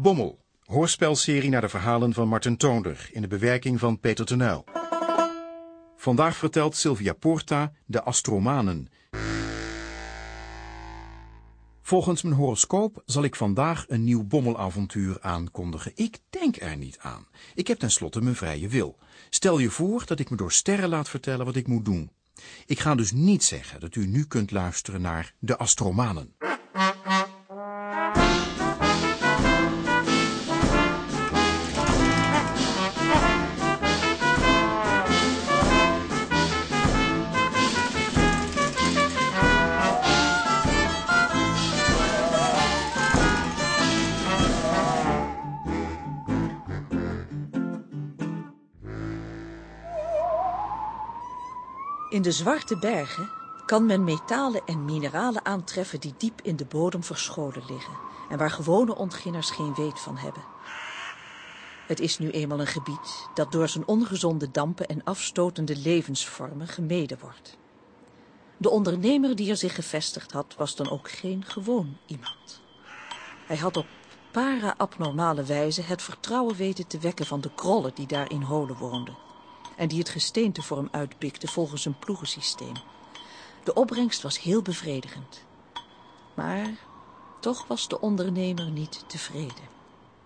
Bommel, hoorspelserie naar de verhalen van Martin Toonder in de bewerking van Peter Tenuil. Vandaag vertelt Sylvia Porta de Astromanen. Volgens mijn horoscoop zal ik vandaag een nieuw bommelavontuur aankondigen. Ik denk er niet aan. Ik heb tenslotte mijn vrije wil. Stel je voor dat ik me door sterren laat vertellen wat ik moet doen. Ik ga dus niet zeggen dat u nu kunt luisteren naar de Astromanen. In de Zwarte Bergen kan men metalen en mineralen aantreffen die diep in de bodem verscholen liggen en waar gewone ontginners geen weet van hebben. Het is nu eenmaal een gebied dat door zijn ongezonde dampen en afstotende levensvormen gemeden wordt. De ondernemer die er zich gevestigd had, was dan ook geen gewoon iemand. Hij had op para-abnormale wijze het vertrouwen weten te wekken van de krollen die daar in holen woonden en die het gesteente voor hem uitpikte volgens een ploegensysteem. De opbrengst was heel bevredigend. Maar toch was de ondernemer niet tevreden.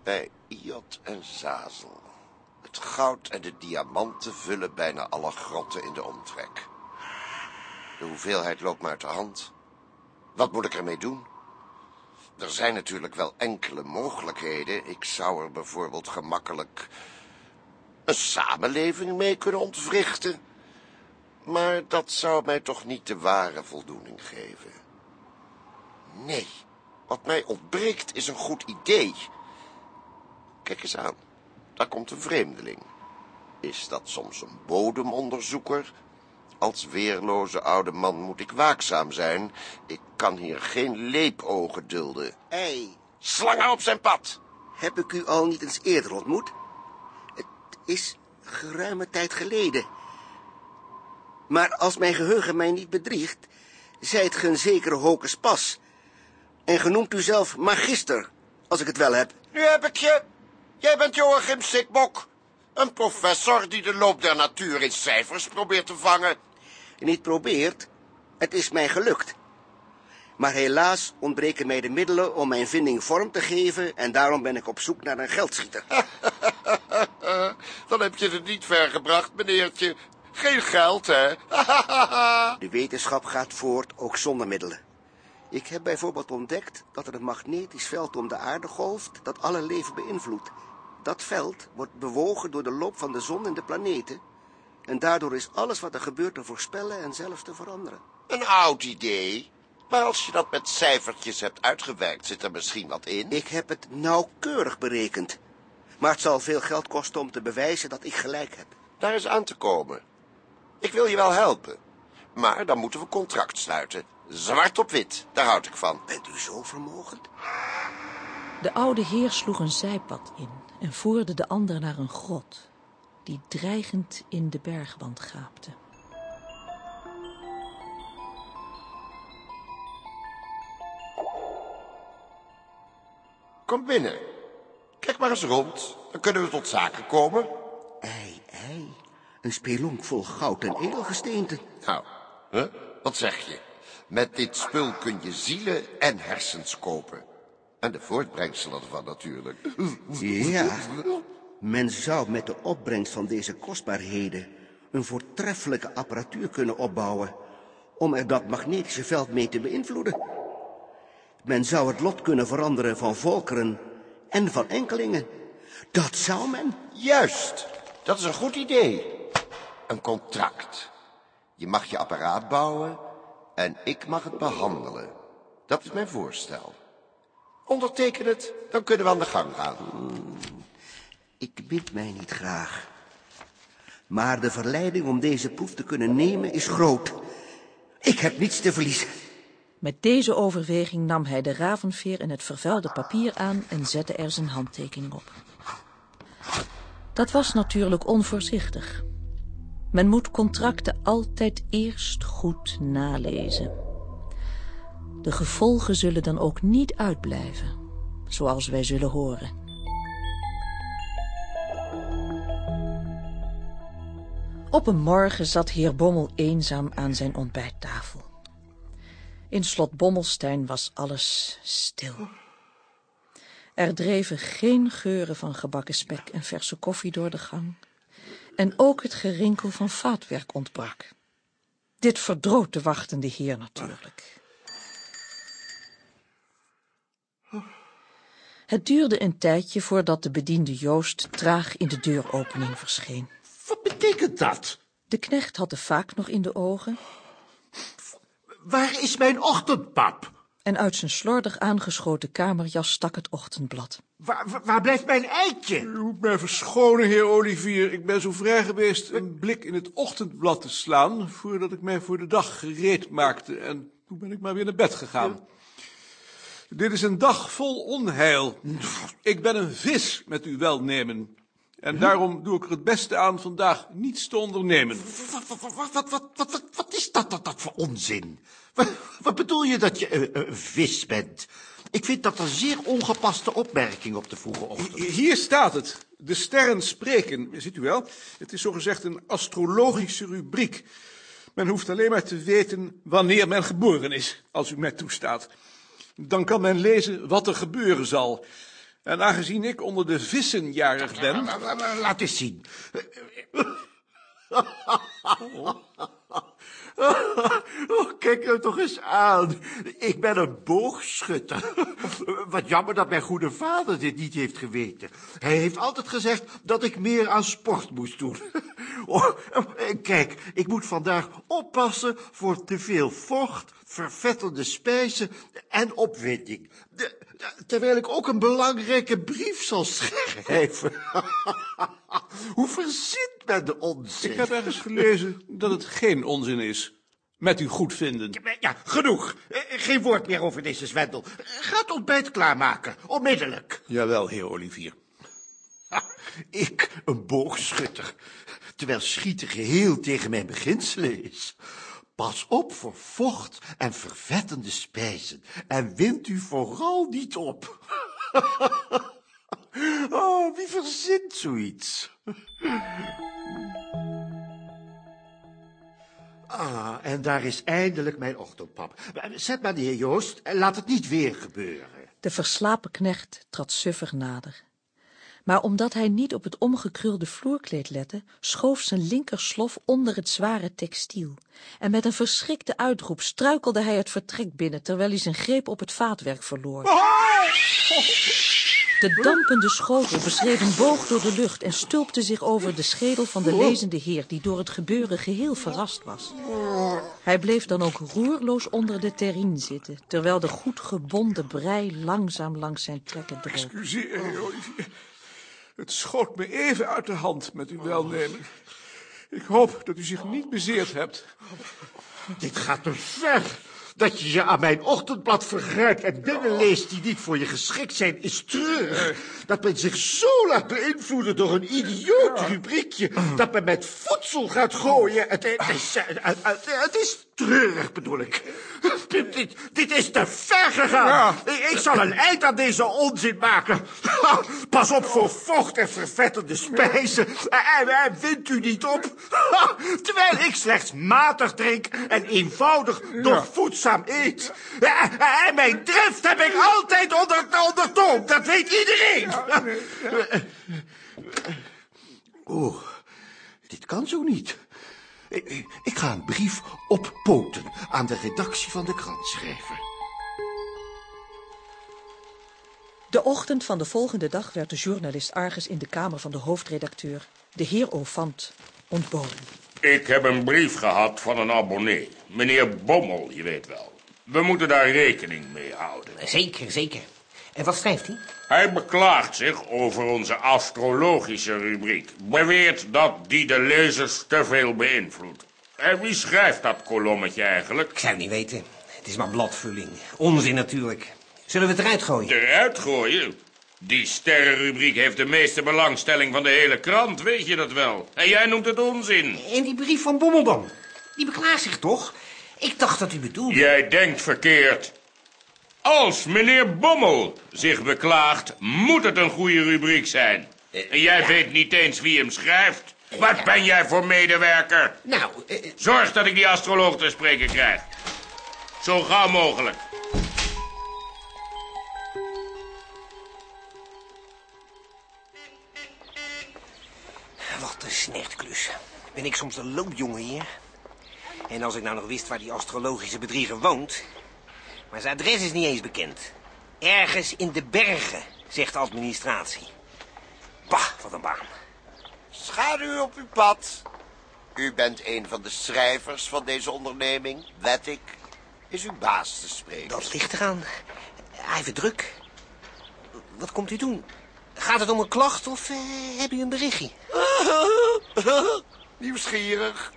Bij Iot en Zazel. Het goud en de diamanten vullen bijna alle grotten in de omtrek. De hoeveelheid loopt me uit de hand. Wat moet ik ermee doen? Er zijn natuurlijk wel enkele mogelijkheden. Ik zou er bijvoorbeeld gemakkelijk een samenleving mee kunnen ontwrichten. Maar dat zou mij toch niet de ware voldoening geven. Nee, wat mij ontbreekt is een goed idee. Kijk eens aan, daar komt een vreemdeling. Is dat soms een bodemonderzoeker? Als weerloze oude man moet ik waakzaam zijn. Ik kan hier geen leepogen dulden. Ei, Slangen op zijn pad! heb ik u al niet eens eerder ontmoet? Is geruime tijd geleden. Maar als mijn geheugen mij niet bedriegt, zijt ge een zekere Hocus Pas. En genoemt u zelf magister, als ik het wel heb. Nu heb ik je. Jij bent Joachim Sikbok. Een professor die de loop der natuur in cijfers probeert te vangen. Niet probeert, het is mij gelukt. Maar helaas ontbreken mij de middelen om mijn vinding vorm te geven... en daarom ben ik op zoek naar een geldschieter. Dan heb je het niet ver gebracht, meneertje. Geen geld, hè? De wetenschap gaat voort, ook zonder middelen. Ik heb bijvoorbeeld ontdekt dat er een magnetisch veld om de aarde golft... dat alle leven beïnvloedt. Dat veld wordt bewogen door de loop van de zon en de planeten... en daardoor is alles wat er gebeurt te voorspellen en zelfs te veranderen. Een oud idee. Maar als je dat met cijfertjes hebt uitgewerkt, zit er misschien wat in. Ik heb het nauwkeurig berekend. Maar het zal veel geld kosten om te bewijzen dat ik gelijk heb. Daar is aan te komen. Ik wil je wel helpen. Maar dan moeten we contract sluiten. Zwart op wit, daar houd ik van. Bent u zo vermogend? De oude heer sloeg een zijpad in en voerde de ander naar een grot... die dreigend in de bergwand gaapte. Kom binnen. Kijk maar eens rond. Dan kunnen we tot zaken komen. Ei, ei. Een spelonk vol goud en edelgesteenten. Nou, hè? wat zeg je? Met dit spul kun je zielen en hersens kopen. En de voortbrengselen ervan natuurlijk. Ja. Men zou met de opbrengst van deze kostbaarheden... een voortreffelijke apparatuur kunnen opbouwen... om er dat magnetische veld mee te beïnvloeden. Men zou het lot kunnen veranderen van volkeren en van enkelingen. Dat zou men. Juist, dat is een goed idee. Een contract. Je mag je apparaat bouwen en ik mag het behandelen. Dat is mijn voorstel. Onderteken het, dan kunnen we aan de gang gaan. Ik bind mij niet graag. Maar de verleiding om deze proef te kunnen nemen is groot. Ik heb niets te verliezen. Met deze overweging nam hij de ravenveer in het vervuilde papier aan en zette er zijn handtekening op. Dat was natuurlijk onvoorzichtig. Men moet contracten altijd eerst goed nalezen. De gevolgen zullen dan ook niet uitblijven, zoals wij zullen horen. Op een morgen zat heer Bommel eenzaam aan zijn ontbijttafel. In slot Bommelstein was alles stil. Er dreven geen geuren van gebakken spek en verse koffie door de gang. En ook het gerinkel van vaatwerk ontbrak. Dit verdroot de wachtende heer natuurlijk. Het duurde een tijdje voordat de bediende Joost traag in de deuropening verscheen. Wat betekent dat? De knecht had de vaak nog in de ogen Waar is mijn ochtendpap? en uit zijn slordig aangeschoten kamerjas stak het ochtendblad. Waar, waar, waar blijft mijn eitje? U moet mij verschonen, heer Olivier. Ik ben zo vrij geweest een blik in het ochtendblad te slaan... voordat ik mij voor de dag gereed maakte. En toen ben ik maar weer naar bed gegaan. Dit is een dag vol onheil. Ik ben een vis, met uw welnemen. En daarom doe ik er het beste aan vandaag niets te ondernemen. Wat, wat, wat, wat, is dat, dat, dat voor onzin? Wat, bedoel je dat je eh, een vis bent? Ik vind dat een zeer ongepaste opmerking op de vroege ochtend. Hier staat het. De sterren spreken. Ziet u wel? Het is zogezegd een astrologische rubriek. Men hoeft alleen maar te weten wanneer men geboren is, als u mij toestaat. Dan kan men lezen wat er gebeuren zal. En aangezien ik onder de vissen jarig ben... Laat eens zien. Oh, kijk nou toch eens aan. Ik ben een boogschutter. Wat jammer dat mijn goede vader dit niet heeft geweten. Hij heeft altijd gezegd dat ik meer aan sport moest doen. Oh, kijk, ik moet vandaag oppassen voor te veel vocht, vervettende spijzen en opwinding. De- terwijl ik ook een belangrijke brief zal schrijven. Hoe verzint men de onzin? Ik heb ergens gelezen dat het geen onzin is. Met uw goedvinden. Ja, genoeg. Eh, Geen woord meer over deze zwendel. Ga het ontbijt klaarmaken, onmiddellijk. Jawel, heer Olivier. Ik, een boogschutter, terwijl schieten geheel tegen mijn beginselen is. Pas op voor vocht en vervettende spijzen en wint u vooral niet op. oh, wie verzint zoiets? Ah, en daar is eindelijk mijn ochtendpap. Zet maar neer, Joost, en laat het niet weer gebeuren. De verslapen knecht trad suffig nader. Maar omdat hij niet op het omgekrulde vloerkleed lette, schoof zijn linkerslof onder het zware textiel. En met een verschrikte uitroep struikelde hij het vertrek binnen, terwijl hij zijn greep op het vaatwerk verloor. De dampende schotel beschreef een boog door de lucht en stulpte zich over de schedel van de lezende heer, die door het gebeuren geheel verrast was. Hij bleef dan ook roerloos onder de terrine zitten, terwijl de goed gebonden brei langzaam langs zijn trekken droop. Excuseer. Het schoot me even uit de hand met uw welnemen. Ik hoop dat u zich niet bezeerd hebt. Dit gaat te ver. Dat je je aan mijn ochtendblad vergrijpt en dingen leest die niet voor je geschikt zijn, is treurig. Dat men zich zo laat beïnvloeden door een idioot rubriekje, dat men met voedsel gaat gooien. Het, is, het, is treurig, bedoel ik. Dit, dit, dit is te ver gegaan. Ik, zal een eind aan deze onzin maken. Pas op voor vocht en vervettende spijzen. En, en wint u niet op. Terwijl ik slechts matig drink en eenvoudig, doch voedzaam eet. En mijn drift heb ik altijd onder, ondertoond. Dat weet iedereen. Oeh, dit kan zo niet. Ik, ik- ik ga een brief op poten aan de redactie van de krant schrijven. De ochtend van de volgende dag werd de journalist Argus in de kamer van de hoofdredacteur, de heer Ovant, ontboden. Ik heb een brief gehad van een abonnee. Meneer Bommel, je weet wel. We moeten daar rekening mee houden. Zeker, zeker. En wat schrijft hij? Hij beklaagt zich over onze astrologische rubriek. Beweert dat die de lezers te veel beïnvloedt. En wie schrijft dat kolommetje eigenlijk? Ik zou het niet weten. Het is maar bladvulling. Onzin natuurlijk. Zullen we het eruit gooien? Eruit gooien? Die sterrenrubriek heeft de meeste belangstelling van de hele krant, weet je dat wel? En jij noemt het onzin. En die brief van Bommeldam? Die beklaagt zich toch? Ik dacht dat u bedoelde... Jij denkt verkeerd. Als meneer Bommel zich beklaagt, moet het een goede rubriek zijn. En jij weet niet eens wie hem schrijft. Wat ben jij voor medewerker? Nou, eh, Zorg dat ik die astroloog te spreken krijg. Zo gauw mogelijk. Wat een snertklus. Ben ik soms een loopjongen hier? En als ik nou nog wist waar die astrologische bedrieger woont... Maar zijn adres is niet eens bekend. Ergens in de bergen, zegt de administratie. Bah, wat een baan. Schaduw op uw pad. U bent een van de schrijvers van deze onderneming, wed ik. Is uw baas te spreken? Dat ligt eraan. Hij heeft druk. Wat komt u doen? Gaat het om een klacht of eh, heb u een berichtje? Nieuwsgierig.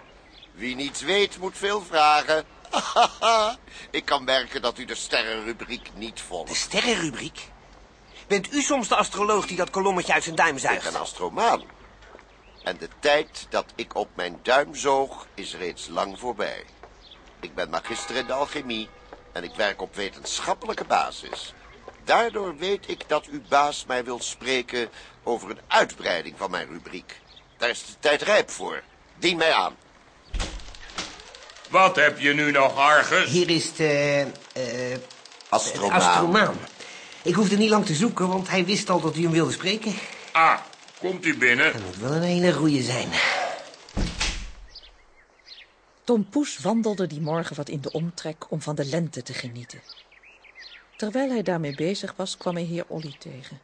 Wie niets weet, moet veel vragen. ik kan merken dat u de sterrenrubriek niet De volgt. sterrenrubriek? Bent u soms de astroloog die dat kolommetje uit zijn duim Ik zuigt? ben astromaan. En de tijd dat ik op mijn duim zoog is reeds lang voorbij. Ik ben magister in de alchemie en ik werk op wetenschappelijke basis. Daardoor weet ik dat uw baas mij wil spreken over een uitbreiding van mijn rubriek. Daar is de tijd rijp voor. Dien mij aan. Wat heb je nu nog, Argus? Hier is de, eh, Astromaan. astromaan. Ik hoefde niet lang te zoeken, want hij wist al dat u hem wilde spreken. Ah, komt u binnen. Dat moet wel een hele goeie zijn. Tom Poes wandelde die morgen wat in de omtrek om van de lente te genieten. Terwijl hij daarmee bezig was, kwam hij heer Olly tegen.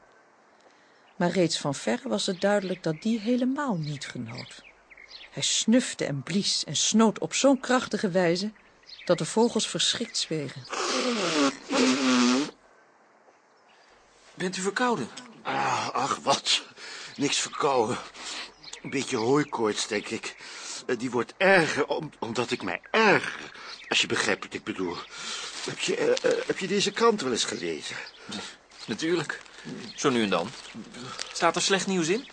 Maar reeds van verre was het duidelijk dat die helemaal niet genoot. Hij snufte en blies en snoot op zo'n krachtige wijze dat de vogels verschrikt zwegen. Bent u verkouden? Ah, ach, wat. Niks verkouden. Een beetje hooikoorts, denk ik. Eh, Die wordt erger om- omdat ik mij erger. Als je begrijpt wat ik bedoel. Heb je, eh, eh, heb je deze krant wel eens gelezen? Natuurlijk. Zo nu en dan. Staat er slecht nieuws in?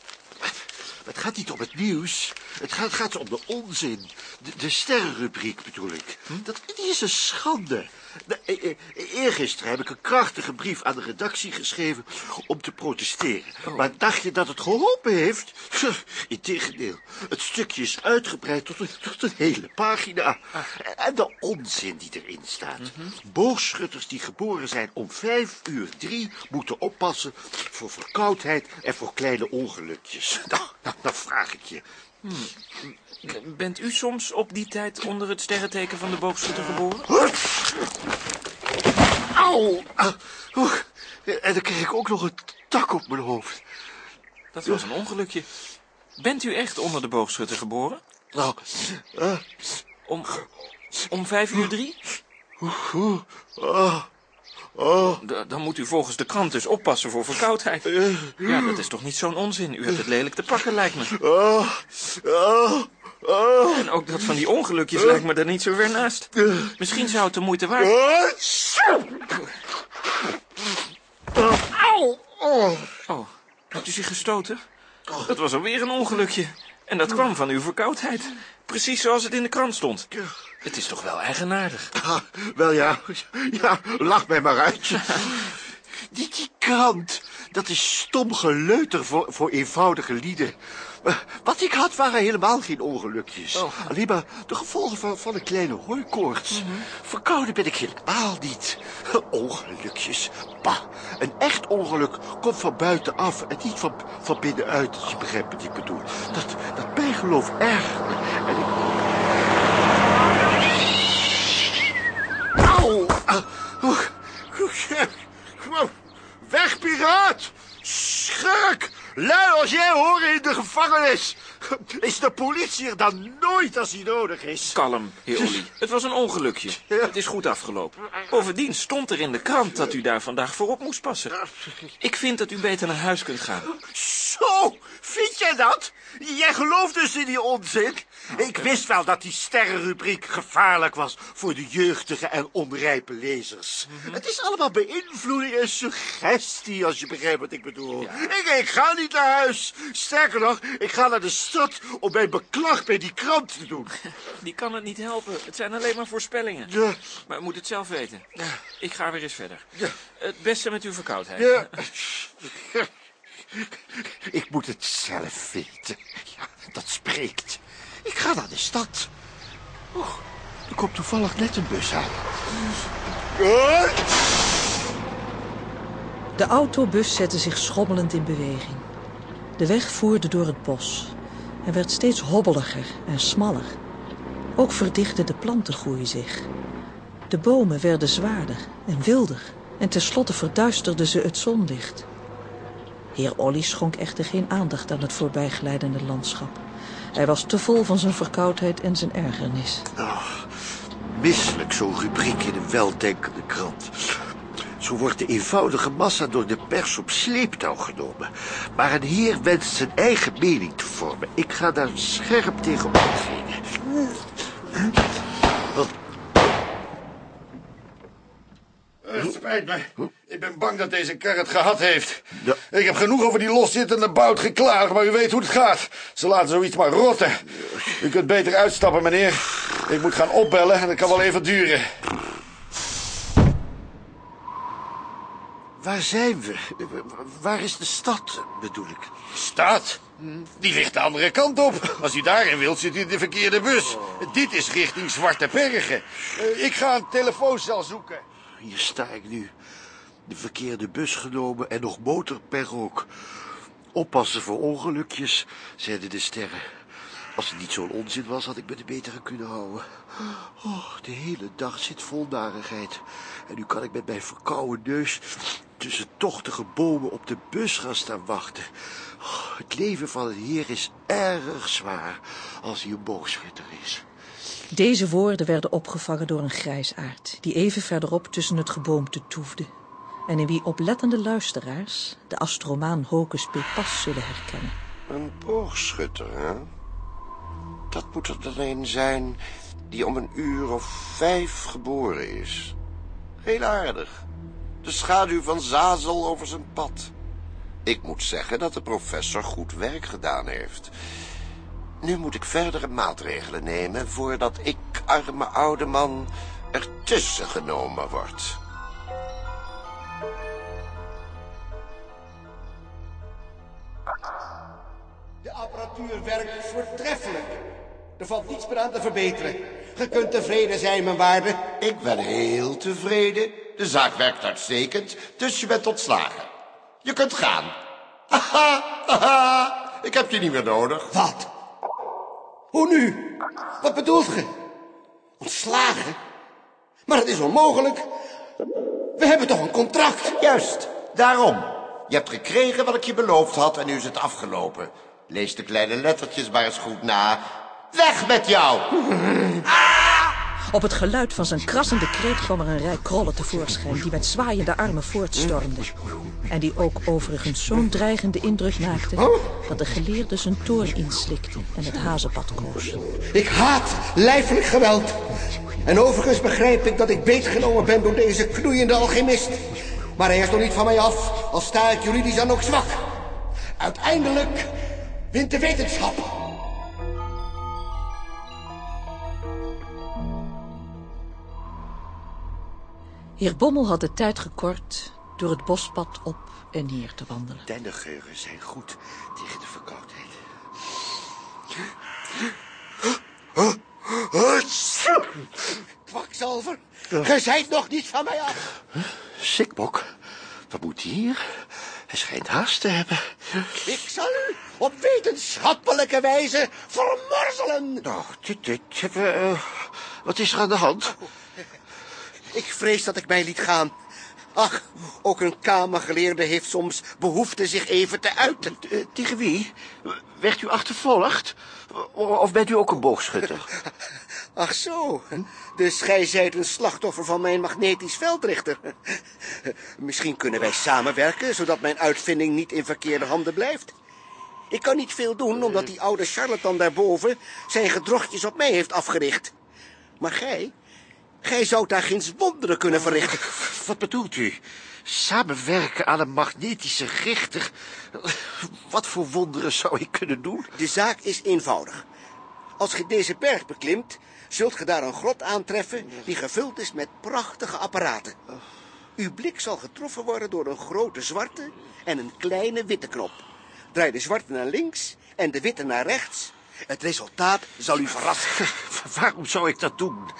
Het gaat niet om het nieuws. Het gaat, gaat om de onzin. De, de sterrenrubriek bedoel ik. Dat die is een schande. Eh, eh, eergisteren heb ik een krachtige brief aan de redactie geschreven om te protesteren. Maar dacht je dat het geholpen heeft? Integendeel, het stukje is uitgebreid tot een, tot een hele pagina. En de onzin die erin staat. Boogschutters die geboren zijn om vijf uur drie moeten oppassen voor verkoudheid en voor kleine ongelukjes. Nou, nou, nou vraag ik je. Bent u soms op die tijd onder het sterrenteken van de boogschutter geboren? Auw! Ah. En dan kreeg ik ook nog een tak op mijn hoofd. Dat was een ongelukje. Bent u echt onder de boogschutter geboren? Nou, ah, Om, om vijf uur drie? ah, ah, dan moet u volgens de krant dus oppassen voor verkoudheid. Ja, dat is toch niet zo'n onzin? U hebt het lelijk te pakken, lijkt me. Ah. En ook dat van die ongelukjes lijkt me er niet zo ver naast. Misschien zou het de moeite waard... Auw! Oh. Oh, hebt u zich gestoten? Dat was alweer een ongelukje. En dat kwam van uw verkoudheid. Precies zoals het in de krant stond. Het is toch wel eigenaardig. Ah, wel ja, ja, lach mij maar uit. Die, die krant, dat is stom geleuter voor, voor eenvoudige lieden. Eh, Wat ik had waren helemaal geen ongelukjes. Alleen maar de gevolgen van, van een kleine hooikoorts. Verkouden ben ik helemaal niet. Ongelukjes, bah. Een echt ongeluk komt van buitenaf en niet van, van binnenuit, als je begrijpt wat ik bedoel. Dat, dat bijgeloof erg. En ik... Auw! Ah. Weg, piraat! Schurk! Lui als jij horen in de gevangenis! Is de politie er dan nooit als die nodig is? Kalm, heer Olly. Het was een ongelukje. Het is goed afgelopen. Bovendien stond er in de krant dat u daar vandaag voorop moest passen. Ik vind dat u beter naar huis kunt gaan. Zo, vind jij dat? Jij gelooft dus in die onzin? Ik wist wel dat die sterrenrubriek gevaarlijk was voor de jeugdige en onrijpe lezers. Het is allemaal beïnvloeding en suggestie, als je begrijpt wat ik bedoel. Ik, ik ga niet naar huis. Sterker nog, ik ga naar de stad om mijn beklag bij die krant te doen. Die kan het niet helpen. Het zijn alleen maar voorspellingen. Ja, Maar u moet het zelf weten. Ik ga weer eens verder. Het beste met uw verkoudheid. ja. Ik moet het zelf weten. Ja, dat spreekt. Ik ga naar de stad. Oh, er komt toevallig net een bus aan. De autobus zette zich schommelend in beweging. De weg voerde door het bos en werd steeds hobbeliger en smaller. Ook verdichtte de plantengroei zich. De bomen werden zwaarder en wilder en tenslotte verduisterden ze het zonlicht. Heer Olly schonk echter geen aandacht aan het voorbijglijdende landschap. Hij was te vol van zijn verkoudheid en zijn ergernis. Misselijk zo'n rubriek in een weldenkende krant. Zo wordt de eenvoudige massa door de pers op sleeptouw genomen. Maar een heer wenst zijn eigen mening te vormen. Ik ga daar scherp tegen optreden. Wat? Het spijt me. Ik ben bang dat deze kar het gehad heeft. Ja. Ik heb genoeg over die loszittende bout geklaagd, maar u weet hoe het gaat. Ze laten zoiets maar rotten. U kunt beter uitstappen, meneer. Ik moet gaan opbellen en dat kan wel even duren. Waar zijn we? Waar is de stad, bedoel ik? Stad? Die ligt de andere kant op. Als u daarin wilt, zit u in de verkeerde bus. Dit is richting Zwarte Bergen. Eh, ik ga een telefooncel zoeken. Hier sta ik nu. De verkeerde bus genomen en nog motorpech ook. Oppassen voor ongelukjes, zeiden de sterren. Als het niet zo'n onzin was, had ik me er beter kunnen houden. Oh, de hele dag zit vol narigheid. En nu kan ik met mijn verkouden neus tussen tochtige bomen op de bus gaan staan wachten. Oh, het leven van een heer is erg zwaar als hij een boogschutter is. Deze woorden werden opgevangen door een grijsaard... die even verderop tussen het geboomte toefde... en in wie oplettende luisteraars de astromaan Hocus Pepas zullen herkennen. Een boogschutter, hè? Dat moet er dan een zijn die om een uur of vijf geboren is. Heel aardig. De schaduw van Zazel over zijn pad. Ik moet zeggen dat de professor goed werk gedaan heeft. Nu moet ik verdere maatregelen nemen voordat ik, arme oude man, ertussen genomen word. De apparatuur werkt voortreffelijk. Er valt niets meer aan te verbeteren. Je kunt tevreden zijn, mijn waarde. Ik ben heel tevreden. De zaak werkt uitstekend, dus je bent ontslagen. Je kunt gaan. Haha, haha. Ik heb je niet meer nodig. Wat? Hoe nu? Wat bedoelt ge? Ontslagen? Maar het is onmogelijk. We hebben toch een contract? Juist, daarom. Je hebt gekregen wat ik je beloofd had en nu is het afgelopen. Lees de kleine lettertjes maar eens goed na. Weg met jou! Op het geluid van zijn krassende kreet kwam er een rij krollen tevoorschijn... die met zwaaiende armen voortstormden. En die ook overigens zo'n dreigende indruk maakte... dat de geleerde zijn toorn inslikte en het hazenpad koos. Ik haat lijfelijk geweld. En overigens begrijp ik dat ik beetgenomen ben door deze knoeiende alchemist. Maar hij is nog niet van mij af, al sta ik juridisch dan ook zwak. Uiteindelijk wint de wetenschap. Heer Bommel had de tijd gekort door het bospad op en neer te wandelen. Dennengeuren zijn goed tegen de verkoudheid. Kwakzalver, ge zijt nog niet van mij af. Sikbok, wat moet hier? Hij schijnt haast te hebben. Ik zal u op wetenschappelijke wijze vermorzelen. Nou, dit, dit, eh, wat is er aan de hand? Ik vrees dat ik mij liet gaan. Ach, ook een kamergeleerde heeft soms behoefte zich even te uiten. Eh, tegen wie? Werd u achtervolgd? Of bent u ook een boogschutter? Ach zo, dus gij zijt een slachtoffer van mijn magnetisch veldrichter. Misschien kunnen wij samenwerken, zodat mijn uitvinding niet in verkeerde handen blijft. Ik kan niet veel doen, omdat die oude charlatan daarboven zijn gedrochtjes op mij heeft afgericht. Maar gij, gij zou daar geen wonderen kunnen verrichten. Wat bedoelt u? Samenwerken aan een magnetische richter? Wat voor wonderen zou ik kunnen doen? De zaak is eenvoudig. Als ge deze berg beklimt, zult ge daar een grot aantreffen die gevuld is met prachtige apparaten. Uw blik zal getroffen worden door een grote zwarte en een kleine witte knop. Draai de zwarte naar links en de witte naar rechts Het resultaat zal u verrassen. Waarom zou ik dat doen?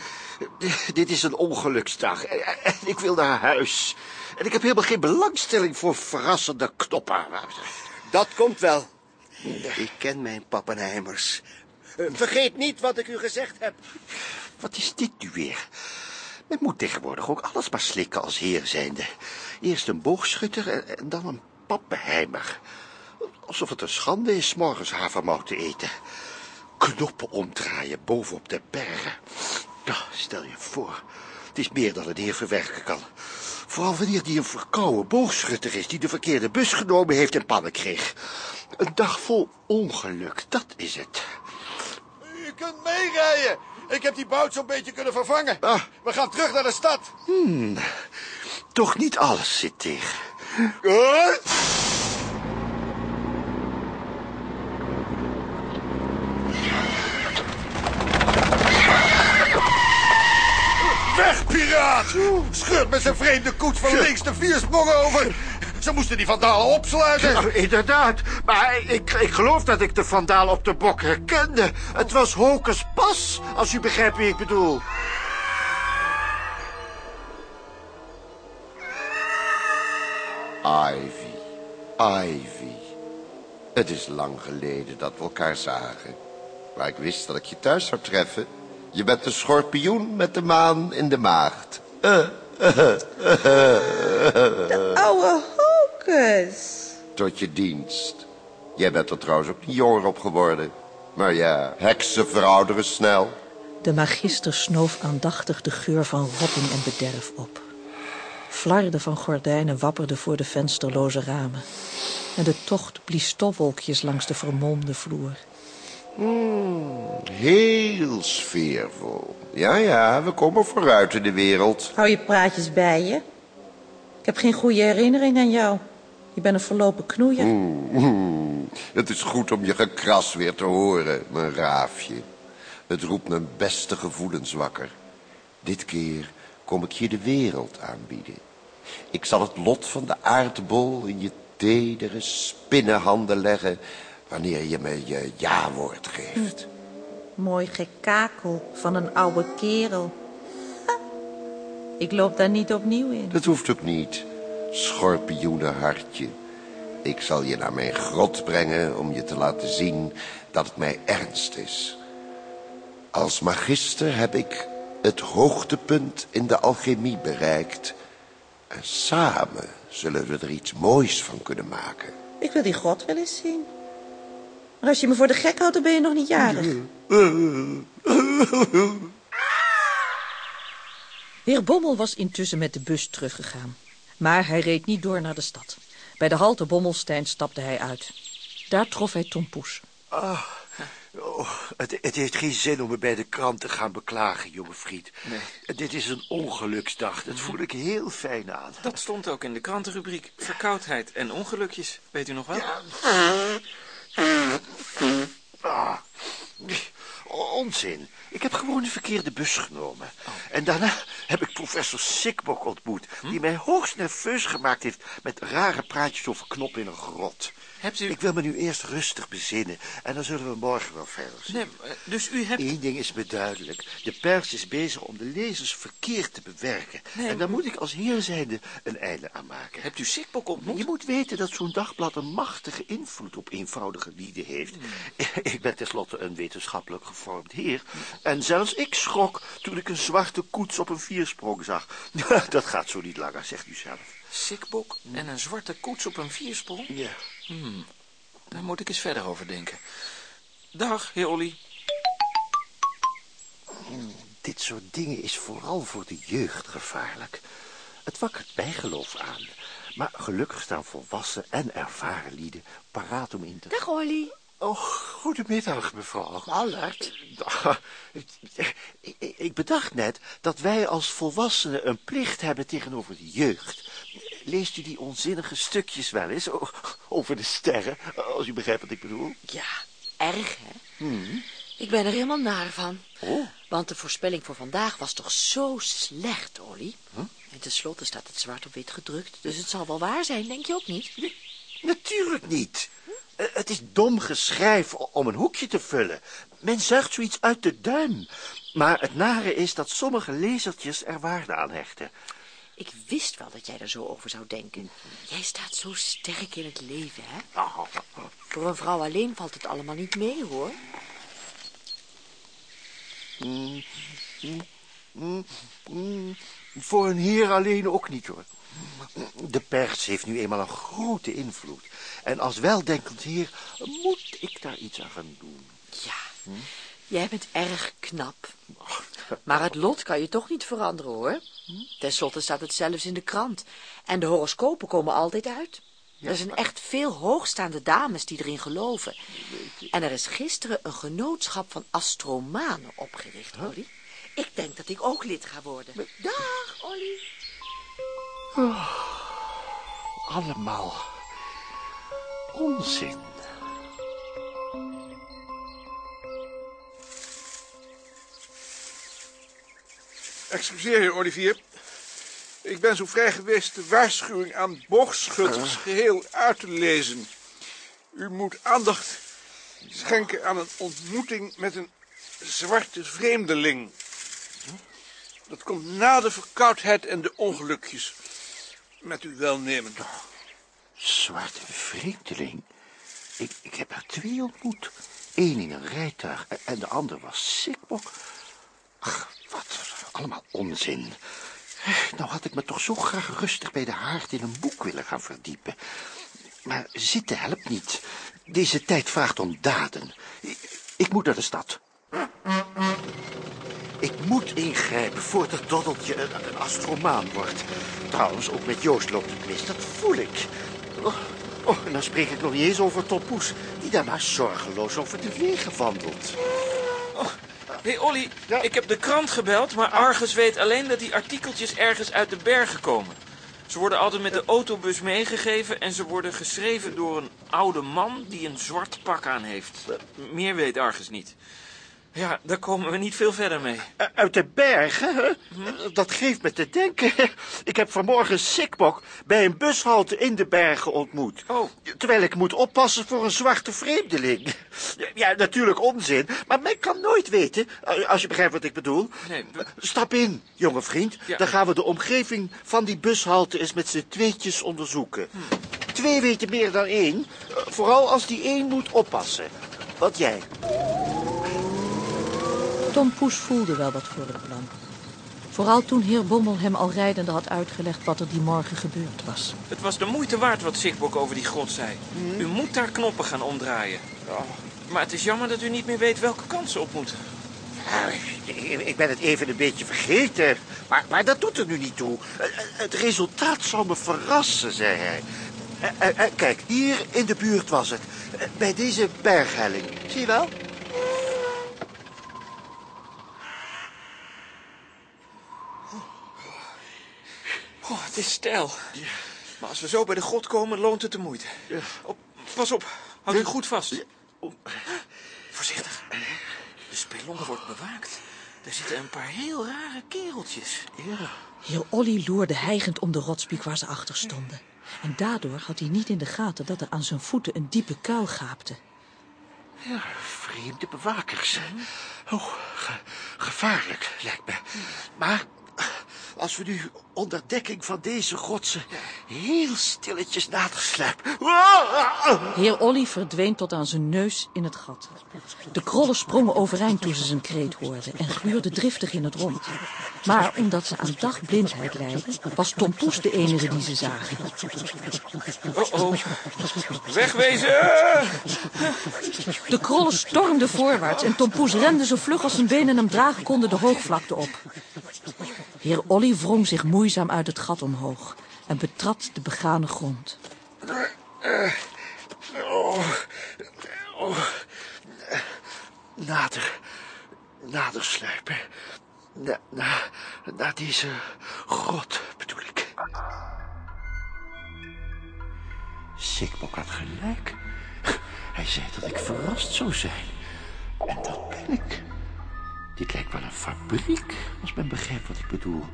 Dit is een ongeluksdag en ik wil naar huis. En ik heb helemaal geen belangstelling voor verrassende knoppen. Dat komt wel. Ik ken mijn pappenheimers. Vergeet niet wat ik u gezegd heb. Wat is dit nu weer? Men moet tegenwoordig ook alles maar slikken als heer zijnde. Eerst een boogschutter en, dan een pappenheimer. Alsof het een schande is morgens havermout te eten. Knoppen omdraaien bovenop de bergen. Ja, stel je voor, het is meer dan een heer verwerken kan. Vooral wanneer die een verkouden boogschutter is... die de verkeerde bus genomen heeft en pannen kreeg. Een dag vol ongeluk, dat is het. U kunt meerijden. Ik heb die bout zo'n beetje kunnen vervangen. Ah. We gaan terug naar de stad. Toch niet alles zit tegen. Goed. Weg, piraat! Scheurt met zijn vreemde koets van links de vier sprongen over. Ze moesten die vandalen opsluiten. Inderdaad. Maar ik, ik geloof dat ik de vandaal op de bok herkende. Het was Hokers Pas, als u begrijpt wie ik bedoel. Ivy, Ivy. Het is lang geleden dat we elkaar zagen. Maar ik wist dat ik je thuis zou treffen. Je bent de schorpioen met de maan in de maagd. Oude hokus. Tot je dienst. Jij bent er trouwens ook niet jonger op geworden. Maar ja, heksen verouderen snel. De magister snoof aandachtig de geur van rotting en bederf op. Flarden van gordijnen wapperden voor de vensterloze ramen. En de tocht blies stofwolkjes langs de vermolmde vloer. Heel sfeervol. Ja, ja, we komen vooruit in de wereld. Hou je praatjes bij je. Ik heb geen goede herinnering aan jou. Je bent een verlopen knoeier. Hmm, Het is goed om je gekras weer te horen, mijn raafje. Het roept mijn beste gevoelens wakker. Dit keer kom ik je de wereld aanbieden. Ik zal het lot van de aardbol in je tedere spinnenhanden leggen... wanneer je me je ja-woord geeft. Mooi gekakel van een oude kerel. Ha, Ik loop daar niet opnieuw in. Dat hoeft ook niet, schorpioenenhartje. Ik zal je naar mijn grot brengen om je te laten zien dat het mij ernst is. Als magister heb ik het hoogtepunt in de alchemie bereikt. En samen zullen we er iets moois van kunnen maken. Ik wil die grot wel eens zien. Maar als je me voor de gek houdt, dan ben je nog niet jarig. Heer Bommel was intussen met de bus teruggegaan. Maar hij reed niet door naar de stad. Bij de halte Bommelstein stapte hij uit. Daar trof hij Tom Poes. Oh, het, het heeft geen zin om me bij de krant te gaan beklagen, jonge vriend. Nee. Dit is een ongeluksdag. Dat voel ik heel fijn aan. Dat stond ook in de krantenrubriek. Verkoudheid en ongelukjes. Weet u nog wel? Ah, onzin. Ik heb gewoon de verkeerde bus genomen. En daarna heb ik professor Sikbok ontmoet... die mij hoogst nerveus gemaakt heeft... met rare praatjes over knoppen in een grot. Hebt u... Ik wil me nu eerst rustig bezinnen... en dan zullen we morgen wel verder zien. Nee, eh, dus u hebt... Eén ding is me duidelijk. De pers is bezig om de lezers verkeerd te bewerken. Nee, en daar moet ik als heer zijnde een einde aan maken. Hebt u Sikbok ontmoet? Je moet weten dat zo'n dagblad een machtige invloed op eenvoudige lieden heeft. Ik ben tenslotte een wetenschappelijk gevormd heer. En zelfs ik schrok toen ik een zwarte koets op een viersprong zag. Dat gaat zo niet langer, zegt u zelf. Sikbok en een zwarte koets op een viersprong? Ja. Daar moet ik eens verder over denken. Dag, heer Olly. Dit soort dingen is vooral voor de jeugd gevaarlijk. Het wakkert bijgeloof aan. Maar gelukkig staan volwassen en ervaren lieden paraat om in te... Dag, Olly. Oh, goedemiddag, mevrouw. Allard. Ik, ik bedacht net dat wij als volwassenen een plicht hebben tegenover de jeugd. Leest u die onzinnige stukjes wel eens over de sterren, als u begrijpt wat ik bedoel? Ja, erg, hè? Ik ben er helemaal naar van. Oh. Want de voorspelling voor vandaag was toch zo slecht, Olly? En tenslotte staat het zwart op wit gedrukt, dus het zal wel waar zijn, denk je ook niet? Natuurlijk niet. Eh, Het is dom geschrijf om een hoekje te vullen. Men zuigt zoiets uit de duim. Maar het nare is dat sommige lezertjes er waarde aan hechten. Ik wist wel dat jij er zo over zou denken. Jij staat zo sterk in het leven, hè? Voor een vrouw alleen valt het allemaal niet mee, hoor. Mm, mm, mm, mm. Voor een heer alleen ook niet, hoor. De pers heeft nu eenmaal een grote invloed. En als weldenkend heer moet ik daar iets aan gaan doen. Ja, jij bent erg knap. Maar het lot kan je toch niet veranderen, hoor. Ten slotte staat het zelfs in de krant. En de horoscopen komen altijd uit. Er zijn echt veel hoogstaande dames die erin geloven. En er is gisteren een genootschap van astromanen opgericht, Olly. Ik denk dat ik ook lid ga worden. Dag, Olly. Allemaal onzin. Excuseer, heer Olivier. Ik ben zo vrij geweest de waarschuwing aan boogschutters geheel uit te lezen. U moet aandacht schenken aan een ontmoeting met een zwarte vreemdeling. Dat komt na de verkoudheid en de ongelukjes. Met uw welnemen. Zwarte vreemdeling. Ik, ik heb er twee ontmoet. Eén in een rijtuig en- en de ander was Sikbok. Ach, wat allemaal onzin. Nou had ik me toch zo graag rustig bij de haard in een boek willen gaan verdiepen. Maar zitten helpt niet. Deze tijd vraagt om daden. Ik, moet naar de stad. Ik moet ingrijpen voordat Doddeltje een, astromaan wordt. Trouwens, ook met Joost loopt het mis, dat voel ik. Oh, oh, en dan spreek ik nog niet eens over Tompoes, die daar maar zorgeloos over de wegen wandelt. Hé, hey, Olly, ik heb de krant gebeld, maar Argus weet alleen dat die artikeltjes ergens uit de bergen komen. Ze worden altijd met de autobus meegegeven en ze worden geschreven door een oude man die een zwart pak aan heeft. Meer weet Argus niet. Ja, daar komen we niet veel verder mee. U- Uit de bergen, hè? Dat geeft me te denken. Ik heb vanmorgen Sikbok bij een bushalte in de bergen ontmoet. Oh. Terwijl ik moet oppassen voor een zwarte vreemdeling. Ja, natuurlijk onzin, maar men kan nooit weten, als je begrijpt wat ik bedoel. Nee, Stap in, jonge vriend. Ja. Dan gaan we de omgeving van die bushalte eens met z'n tweetjes onderzoeken. Twee weten meer dan één, eh, vooral als die één moet oppassen. Wat jij? Tom Poes voelde wel wat voor het plan. Vooral toen heer Bommel hem al rijdende had uitgelegd wat er die morgen gebeurd was. Het was de moeite waard wat Sikbok over die grot zei. U moet daar knoppen gaan omdraaien. Maar het is jammer dat u niet meer weet welke kant ze op moeten. Ah, Ik ben het even een beetje vergeten. Maar, maar dat doet er nu niet toe. Eh, eh, Het resultaat zou me verrassen, zei hij. Eh, Kijk, hier in de buurt was het. Bij deze berghelling. Zie je wel? Oh, het is stijl. Maar als we zo bij de grot komen, loont het de moeite. Op, pas op, houd u goed vast. Voorzichtig. De spelonk wordt bewaakt. Er zitten een paar heel rare kereltjes. Heer Olly loerde hijgend om de rotspiek waar ze achter stonden. En daardoor had hij niet in de gaten dat er aan zijn voeten een diepe kuil gaapte. Ja, vreemde bewakers. Oh, ge- gevaarlijk, lijkt me. Maar als we nu onder dekking van deze rotsen heel stilletjes nader sluipen... Heer Olly verdween tot aan zijn neus in het gat. De krollen sprongen overeind toen ze zijn kreet hoorden en gluurden driftig in het rond. Maar omdat ze aan dagblindheid lijden, was Tom Poes de enige die ze zagen. Oh, oh. Wegwezen! De krollen stormden voorwaarts en Tom Poes rende zo vlug als zijn benen hem dragen konden de hoogvlakte op. Heer Olly wrong zich moeizaam uit het gat omhoog en betrad de begane grond. Nader, nader sluipen. Na, deze grot, bedoel ik. Sikbok had gelijk. Hij zei dat ik verrast zou zijn. En dat ben ik. Dit lijkt wel een fabriek, als men begrijpt wat ik bedoel.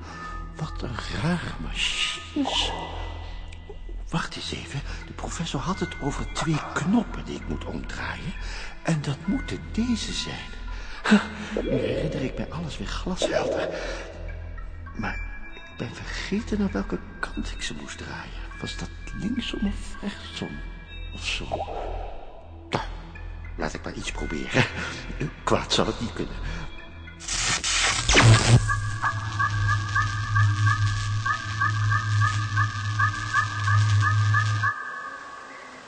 Wat een rare machines. wacht eens even. De professor had het over twee knoppen die ik moet omdraaien. En dat moeten deze zijn. Nu herinner ik mij alles weer glashelder. Maar ik ben vergeten naar welke kant ik ze moest draaien. Was dat linksom of rechtsom? Of zo? Nou, laat ik maar iets proberen. Kwaad zal het niet kunnen. フフフ。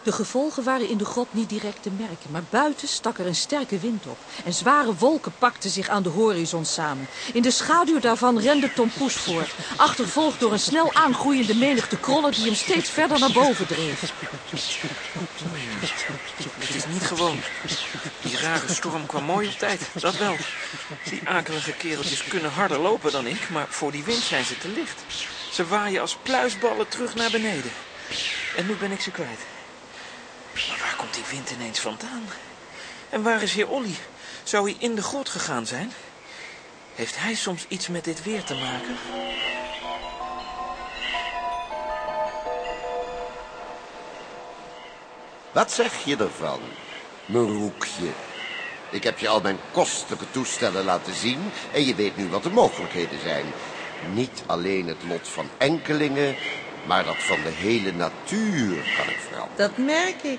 De gevolgen waren in de grot niet direct te merken, maar buiten stak er een sterke wind op. En zware wolken pakten zich aan de horizon samen. In de schaduw daarvan rende Tom Poes voort, achtervolgd door een snel aangroeiende menigte krollen die hem steeds verder naar boven dreven. Het is niet gewoon. Die rare storm kwam mooi op tijd, dat wel. Die akelige kereltjes kunnen harder lopen dan ik, maar voor die wind zijn ze te licht. Ze waaien als pluisballen terug naar beneden. En nu ben ik ze kwijt. Komt die wind ineens vandaan? En waar is heer Olly? Zou hij in de grot gegaan zijn? Heeft hij soms iets met dit weer te maken? Wat zeg je ervan, mijn roekje? Ik heb je al mijn kostelijke toestellen laten zien en je weet nu wat de mogelijkheden zijn. Niet alleen het lot van enkelingen, maar dat van de hele natuur kan ik veranderen. Dat merk ik.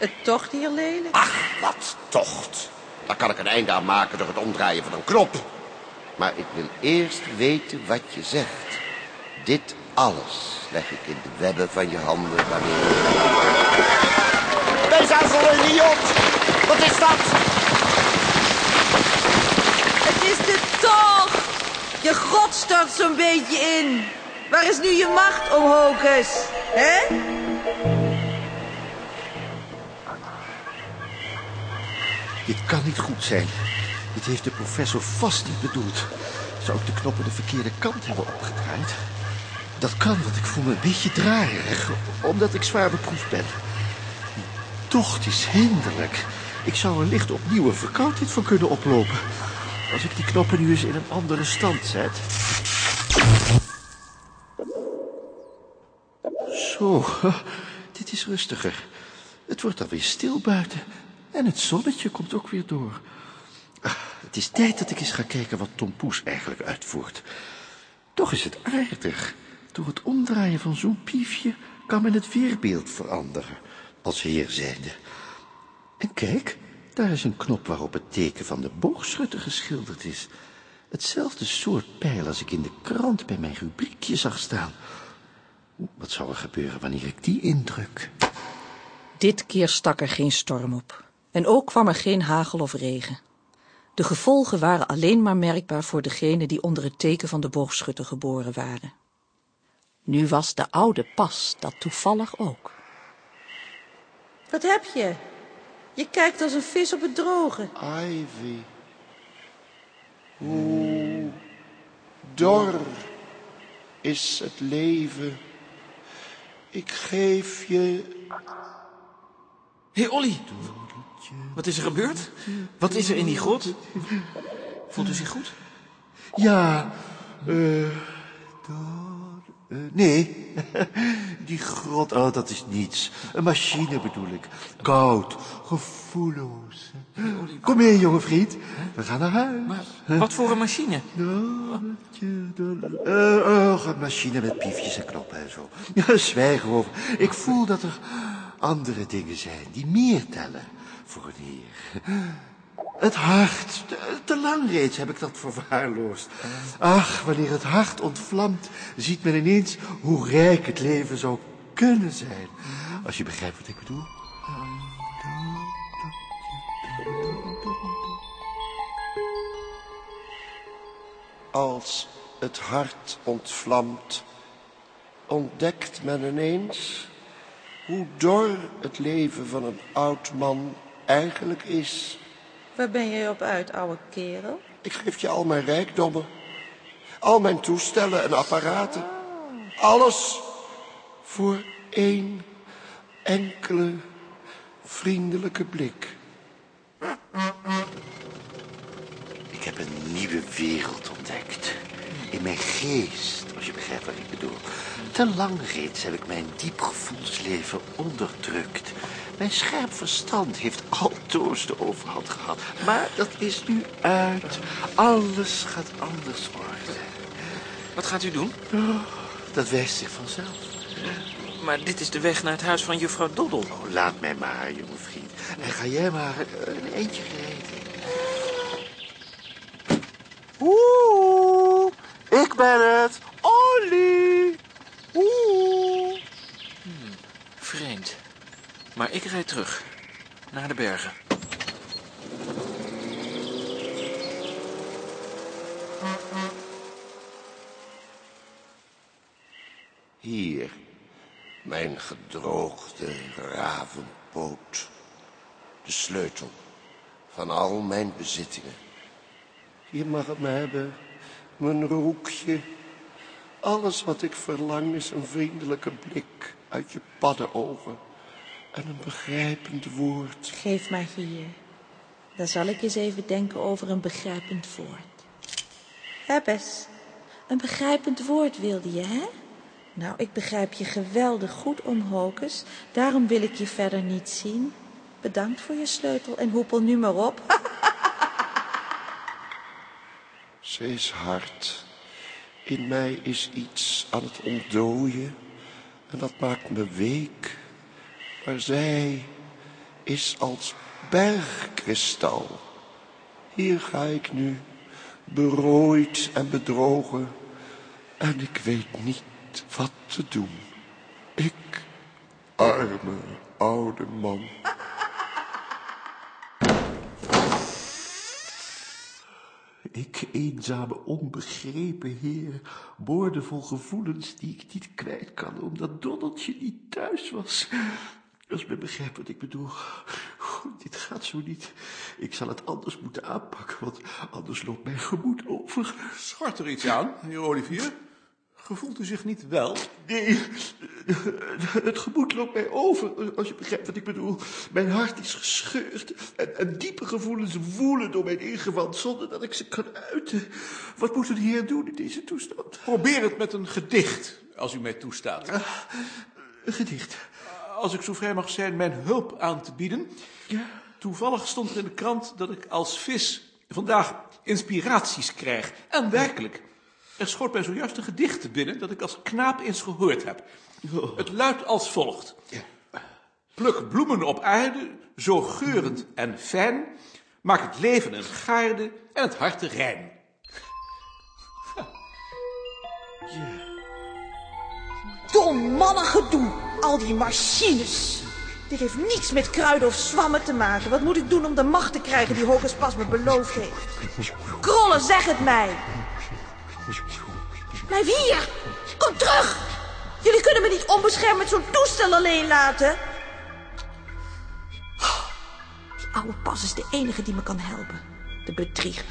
Het tocht hier lelijk. Ach, wat tocht. Daar kan ik een einde aan maken door het omdraaien van een knop. Maar ik wil eerst weten wat je zegt. Dit alles leg ik in de webben van je handen wanneer... Wees aan een idiot! Wat is dat? Het is de tocht. Je grot stort zo'n beetje in. Waar is nu je macht, oom Hokus? Hè? Dit kan niet goed zijn. Dit heeft de professor vast niet bedoeld. Zou ik de knoppen de verkeerde kant hebben opgedraaid? Dat kan, want ik voel me een beetje draaierig, omdat ik zwaar beproefd ben. Die tocht is hinderlijk. Ik zou er licht opnieuw een verkoudheid van kunnen oplopen. Als ik die knoppen nu eens in een andere stand zet. Zo, dit is rustiger. Het wordt alweer stil buiten. En het zonnetje komt ook weer door. Ah, het is tijd dat ik eens ga kijken wat Tom Poes eigenlijk uitvoert. Toch is het aardig. Door het omdraaien van zo'n piefje kan men het weerbeeld veranderen, als heer zijnde. En kijk, daar is een knop waarop het teken van de boogschutter geschilderd is. Hetzelfde soort pijl als ik in de krant bij mijn rubriekje zag staan. Wat zou er gebeuren wanneer ik die indruk? Dit keer stak er geen storm op. En ook kwam er geen hagel of regen. De gevolgen waren alleen maar merkbaar voor degenen die onder het teken van de boogschutter geboren waren. Nu was de oude pas dat toevallig ook. Wat heb je? Je kijkt als een vis op het droge. Ivy. Hoe dor is het leven. Ik geef je... Hé, hey, Olly. Wat is er gebeurd? Wat is er in die grot? Voelt u zich goed? Ja, eh... Uh, uh, nee, die grot, oh, dat is niets. Een machine bedoel ik. Koud, gevoelloos. Kom mee, jonge vriend. We gaan naar huis. Maar wat voor een machine? Oh, een machine met piefjes en knoppen en zo. Ja, zwijg over. Ik voel dat er andere dingen zijn die meer tellen voor een heer. Het hart. Te, te, lang reeds heb ik dat verwaarloosd. Ach, wanneer het hart ontvlamt, ziet men ineens hoe rijk het leven zou kunnen zijn. Als je begrijpt wat ik bedoel. Als het hart ontvlamt, ontdekt men ineens hoe dor het leven van een oud man eigenlijk is. Waar ben jij op uit, ouwe kerel? Ik geef je al mijn rijkdommen. Al mijn toestellen en apparaten. Alles voor één enkele vriendelijke blik. Ik heb een nieuwe wereld ontdekt. In mijn geest, als je begrijpt. begrijpt wat ik bedoel. Te lang reeds heb ik mijn diep gevoelsleven onderdrukt. Mijn scherp verstand heeft altoos de overhand gehad. Maar dat is nu uit. Alles gaat anders worden. Wat gaat u doen? Oh, dat wijst zich vanzelf. Maar dit is de weg naar het huis van juffrouw Doddel. Oh, laat mij maar, jonge vriend. En ga jij maar eh, een eentje rijden. Oeh, ik ben het. Ollie. Oeh. Hmm, vreemd. Maar ik rijd terug. Naar de bergen. Hier, mijn gedroogde ravenpoot. De sleutel van al mijn bezittingen. Je mag hem hebben, mijn roekje. Alles wat ik verlang is een vriendelijke blik uit je paddenogen. En een begrijpend woord. Geef maar hier. Dan zal ik eens even denken over een begrijpend woord. Hebbes, een begrijpend woord wilde je, hè? Nou, ik begrijp je geweldig goed, om Hokus. Daarom wil ik je verder niet zien. Bedankt voor je sleutel en hoepel nu maar op. Ze is hard. In mij is iets aan het ontdooien. En dat maakt me week. Maar zij is als bergkristal. Hier ga ik nu, berooid en bedrogen. En ik weet niet wat te doen. Ik, arme oude man. Ik, eenzame, onbegrepen heer, boordevol gevoelens die ik niet kwijt kan, omdat Donaldje niet thuis was. Als men begrijpt wat ik bedoel. Goed, dit gaat zo niet. Ik zal het anders moeten aanpakken, want anders loopt mijn gemoed over. Schort er iets aan, heer Olivier? Gevoelt u zich niet wel? Nee, het gemoed loopt mij over, als je begrijpt wat ik bedoel. Mijn hart is gescheurd en, en diepe gevoelens woelen door mijn ingewand zonder dat ik ze kan uiten. Wat moet een heer doen in deze toestand? Probeer het met een gedicht, als u mij toestaat. Uh, een gedicht? Als ik zo vrij mag zijn mijn hulp aan te bieden. Ja? Toevallig stond er in de krant dat ik als vis vandaag inspiraties krijg. En werkelijk... Er schoot mij zojuist een gedicht te binnen dat ik als knaap eens gehoord heb. Oh. Het luidt als volgt. Ja. Pluk bloemen op aarde, zo geurend en fijn. Maak het leven een gaarde en het hart rein. Ja. Dom mannengedoe, al die machines. Dit heeft niets met kruiden of zwammen te maken. Wat moet ik doen om de macht te krijgen die Hokus pas me beloofd heeft? Krollen, zeg het mij. Blijf hier! Kom terug! Jullie kunnen me niet onbeschermd met zo'n toestel alleen laten. Die oude pas is de enige die me kan helpen. De bedrieger.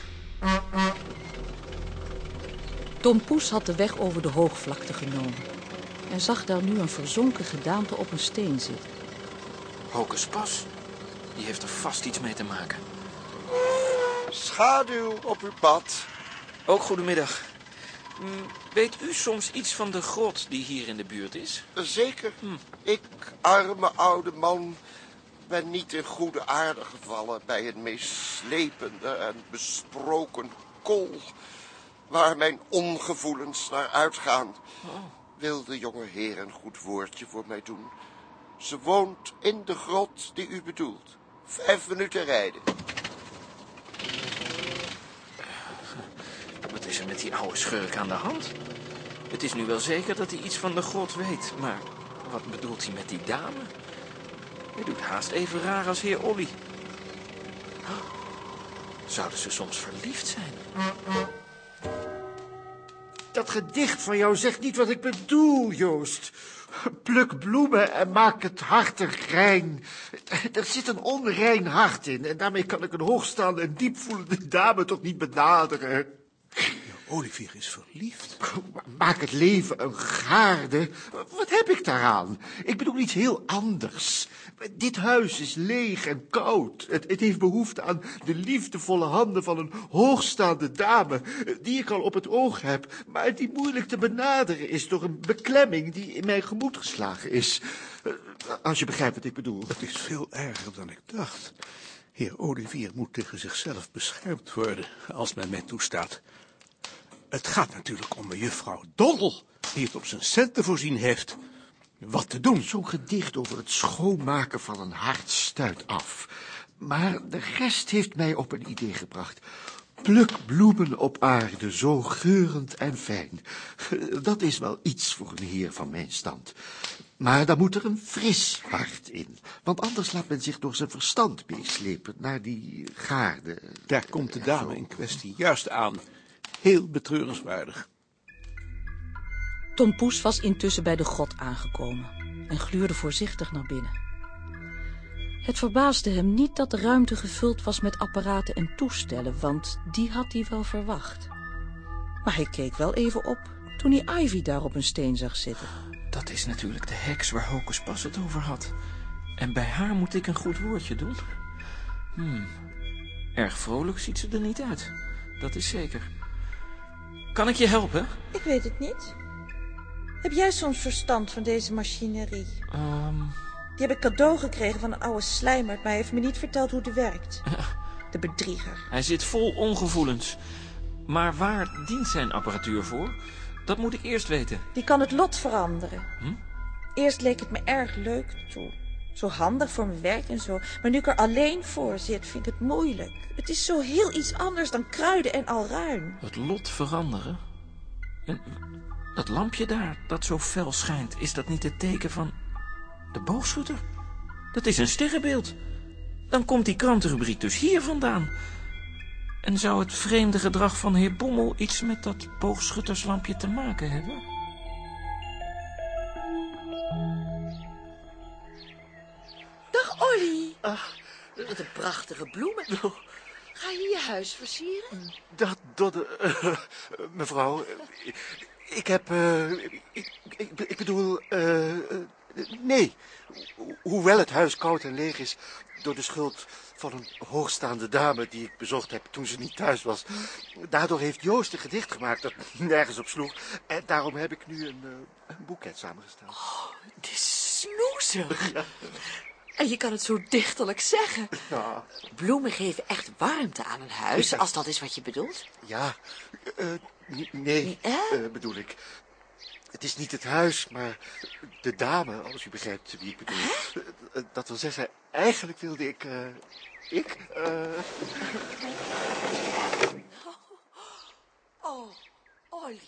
Tom Poes had de weg over de hoogvlakte genomen. En zag daar nu een verzonken gedaante op een steen zitten. Hokus Pas, die heeft er vast iets mee te maken. Schaduw op uw pad. Ook goedemiddag. Weet u soms iets van de grot die hier in de buurt is? Zeker. Hm. Ik, arme oude man, ben niet in goede aarde gevallen bij een meeslepende en besproken kool, waar mijn ongevoelens naar uitgaan. Oh. Wil de jonge heer een goed woordje voor mij doen? Ze woont in de grot die u bedoelt. Vijf minuten rijden. Wat is er met die oude schurk aan de hand? Het is nu wel zeker dat hij iets van de grot weet, maar wat bedoelt hij met die dame? Hij doet haast even raar als heer Olly. Zouden ze soms verliefd zijn? Dat gedicht van jou zegt niet wat ik bedoel, Joost. Pluk bloemen en maak het hart rein. Er zit een onrein hart in en daarmee kan ik een hoogstaande en diepvoelende dame toch niet benaderen. Olivier is verliefd. Maak het leven een gaarde. Wat heb ik daaraan? Ik bedoel iets heel anders. Dit huis is leeg en koud. Het, het heeft behoefte aan de liefdevolle handen van een hoogstaande dame... die ik al op het oog heb, maar die moeilijk te benaderen is... door een beklemming die in mijn gemoed geslagen is. Als je begrijpt wat ik bedoel. Het is veel erger dan ik dacht. Heer Olivier moet tegen zichzelf beschermd worden, als men mij toestaat. Het gaat natuurlijk om mejuffrouw Doddel, die het op zijn centen voorzien heeft. Wat te doen? Zo'n gedicht over het schoonmaken van een hart stuit af. Maar de rest heeft mij op een idee gebracht. Pluk bloemen op aarde, zo geurend en fijn. Dat is wel iets voor een heer van mijn stand. Maar dan moet er een fris hart in. Want anders laat men zich door zijn verstand meeslepen naar die gaarde. Daar komt de dame in kwestie juist aan. Heel betreurenswaardig. Tom Poes was intussen bij de grot aangekomen en gluurde voorzichtig naar binnen. Het verbaasde hem niet dat de ruimte gevuld was met apparaten en toestellen, want die had hij wel verwacht. Maar hij keek wel even op toen hij Ivy daar op een steen zag zitten. Dat is natuurlijk de heks waar Hocus Pas het over had. En bij haar moet ik een goed woordje doen. Hmm. Erg vrolijk ziet ze er niet uit. Dat is zeker. Kan ik je helpen? Ik weet het niet. Heb jij soms verstand van deze machinerie? Um... Die heb ik cadeau gekregen van een oude slijmer, maar hij heeft me niet verteld hoe die werkt. De bedrieger. Hij zit vol ongevoelens. Maar waar dient zijn apparatuur voor? Dat moet ik eerst weten. Die kan het lot veranderen. Hm? Eerst leek het me erg leuk, zo, zo handig voor mijn werk en zo. Maar nu ik er alleen voor zit, vind ik het moeilijk. Het is zo heel iets anders dan kruiden en alruin. Het lot veranderen? En dat lampje daar, dat zo fel schijnt, is dat niet het teken van de boogschutter? Dat is een sterrenbeeld. Dan komt die krantenrubriek dus hier vandaan. En zou het vreemde gedrag van heer Bommel iets met dat boogschutterslampje te maken hebben? Olly. Wat een prachtige bloemen. Ga je je huis versieren? Dat, dat, uh, mevrouw, ik, heb, uh, ik, ik, ik, bedoel, uh, nee. Hoewel het huis koud en leeg is door de schuld van een hoogstaande dame die ik bezocht heb toen ze niet thuis was. Daardoor heeft Joost een gedicht gemaakt dat nergens op sloeg. En daarom heb ik nu een, een boeket samengesteld. Oh, het is snoezig. Ja. En je kan het zo dichterlijk zeggen. Ja. Bloemen geven echt warmte aan een huis, als dat is wat je bedoelt. Ja, uh, nee, uh, bedoel ik. Het is niet het huis, maar de dame, als u begrijpt wie ik bedoel. Huh? Dat wil zeggen, eigenlijk wilde ik... Uh, ik... Uh... Oh, Olly.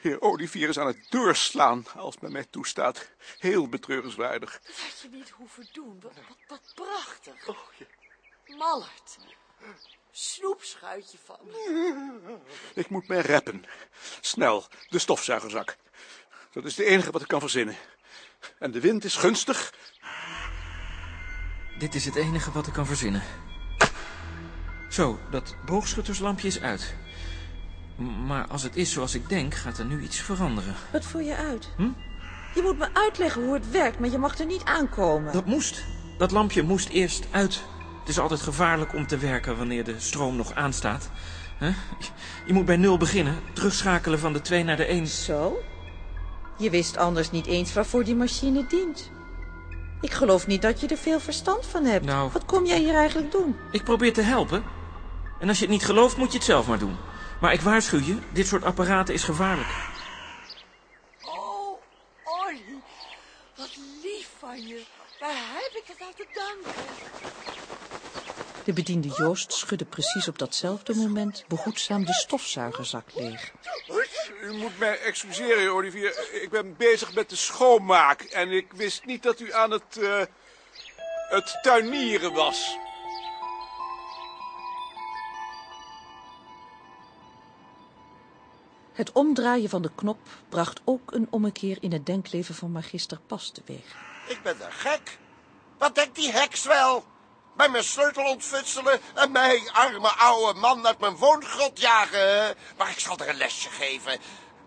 Heer Olivier is aan het doorslaan, als men mij toestaat. Heel betreurenswaardig. Dat had je niet hoeven doen. Wat, wat, wat prachtig. Oh, ja. Mallert. Snoepschuitje van me. Ik moet mij reppen. Snel, de stofzuigerzak. Dat is het enige wat ik kan verzinnen. En de wind is gunstig. Dit is het enige wat ik kan verzinnen. Zo, dat boogschutterslampje is uit. Maar als het is zoals ik denk, gaat er nu iets veranderen. Wat voer je uit? Hm? Je moet me uitleggen hoe het werkt, maar je mag er niet aankomen. Dat moest. Dat lampje moest eerst uit. Het is altijd gevaarlijk om te werken wanneer de stroom nog aanstaat. Je moet bij nul beginnen. Terugschakelen van de 2 naar de 1. Zo? Je wist anders niet eens waarvoor die machine dient. Ik geloof niet dat je er veel verstand van hebt. Nou, Wat kom jij hier eigenlijk doen? Ik probeer te helpen. En als je het niet gelooft, moet je het zelf maar doen. Maar ik waarschuw je, dit soort apparaten is gevaarlijk. Oh, Olly. Wat lief van je. Waar heb ik het aan te danken? De bediende Joost schudde precies op datzelfde moment behoedzaam de stofzuigerzak leeg. U moet mij excuseren, Olivier. Ik ben bezig met de schoonmaak en ik wist niet dat u aan het, uh, het tuinieren was. Het omdraaien van de knop bracht ook een ommekeer in het denkleven van magister Pas teweeg. Ik ben de gek. Wat denkt die heks wel? Bij mijn sleutel ontfutselen en mij, arme oude man, uit mijn woongrot jagen. Maar ik zal er een lesje geven.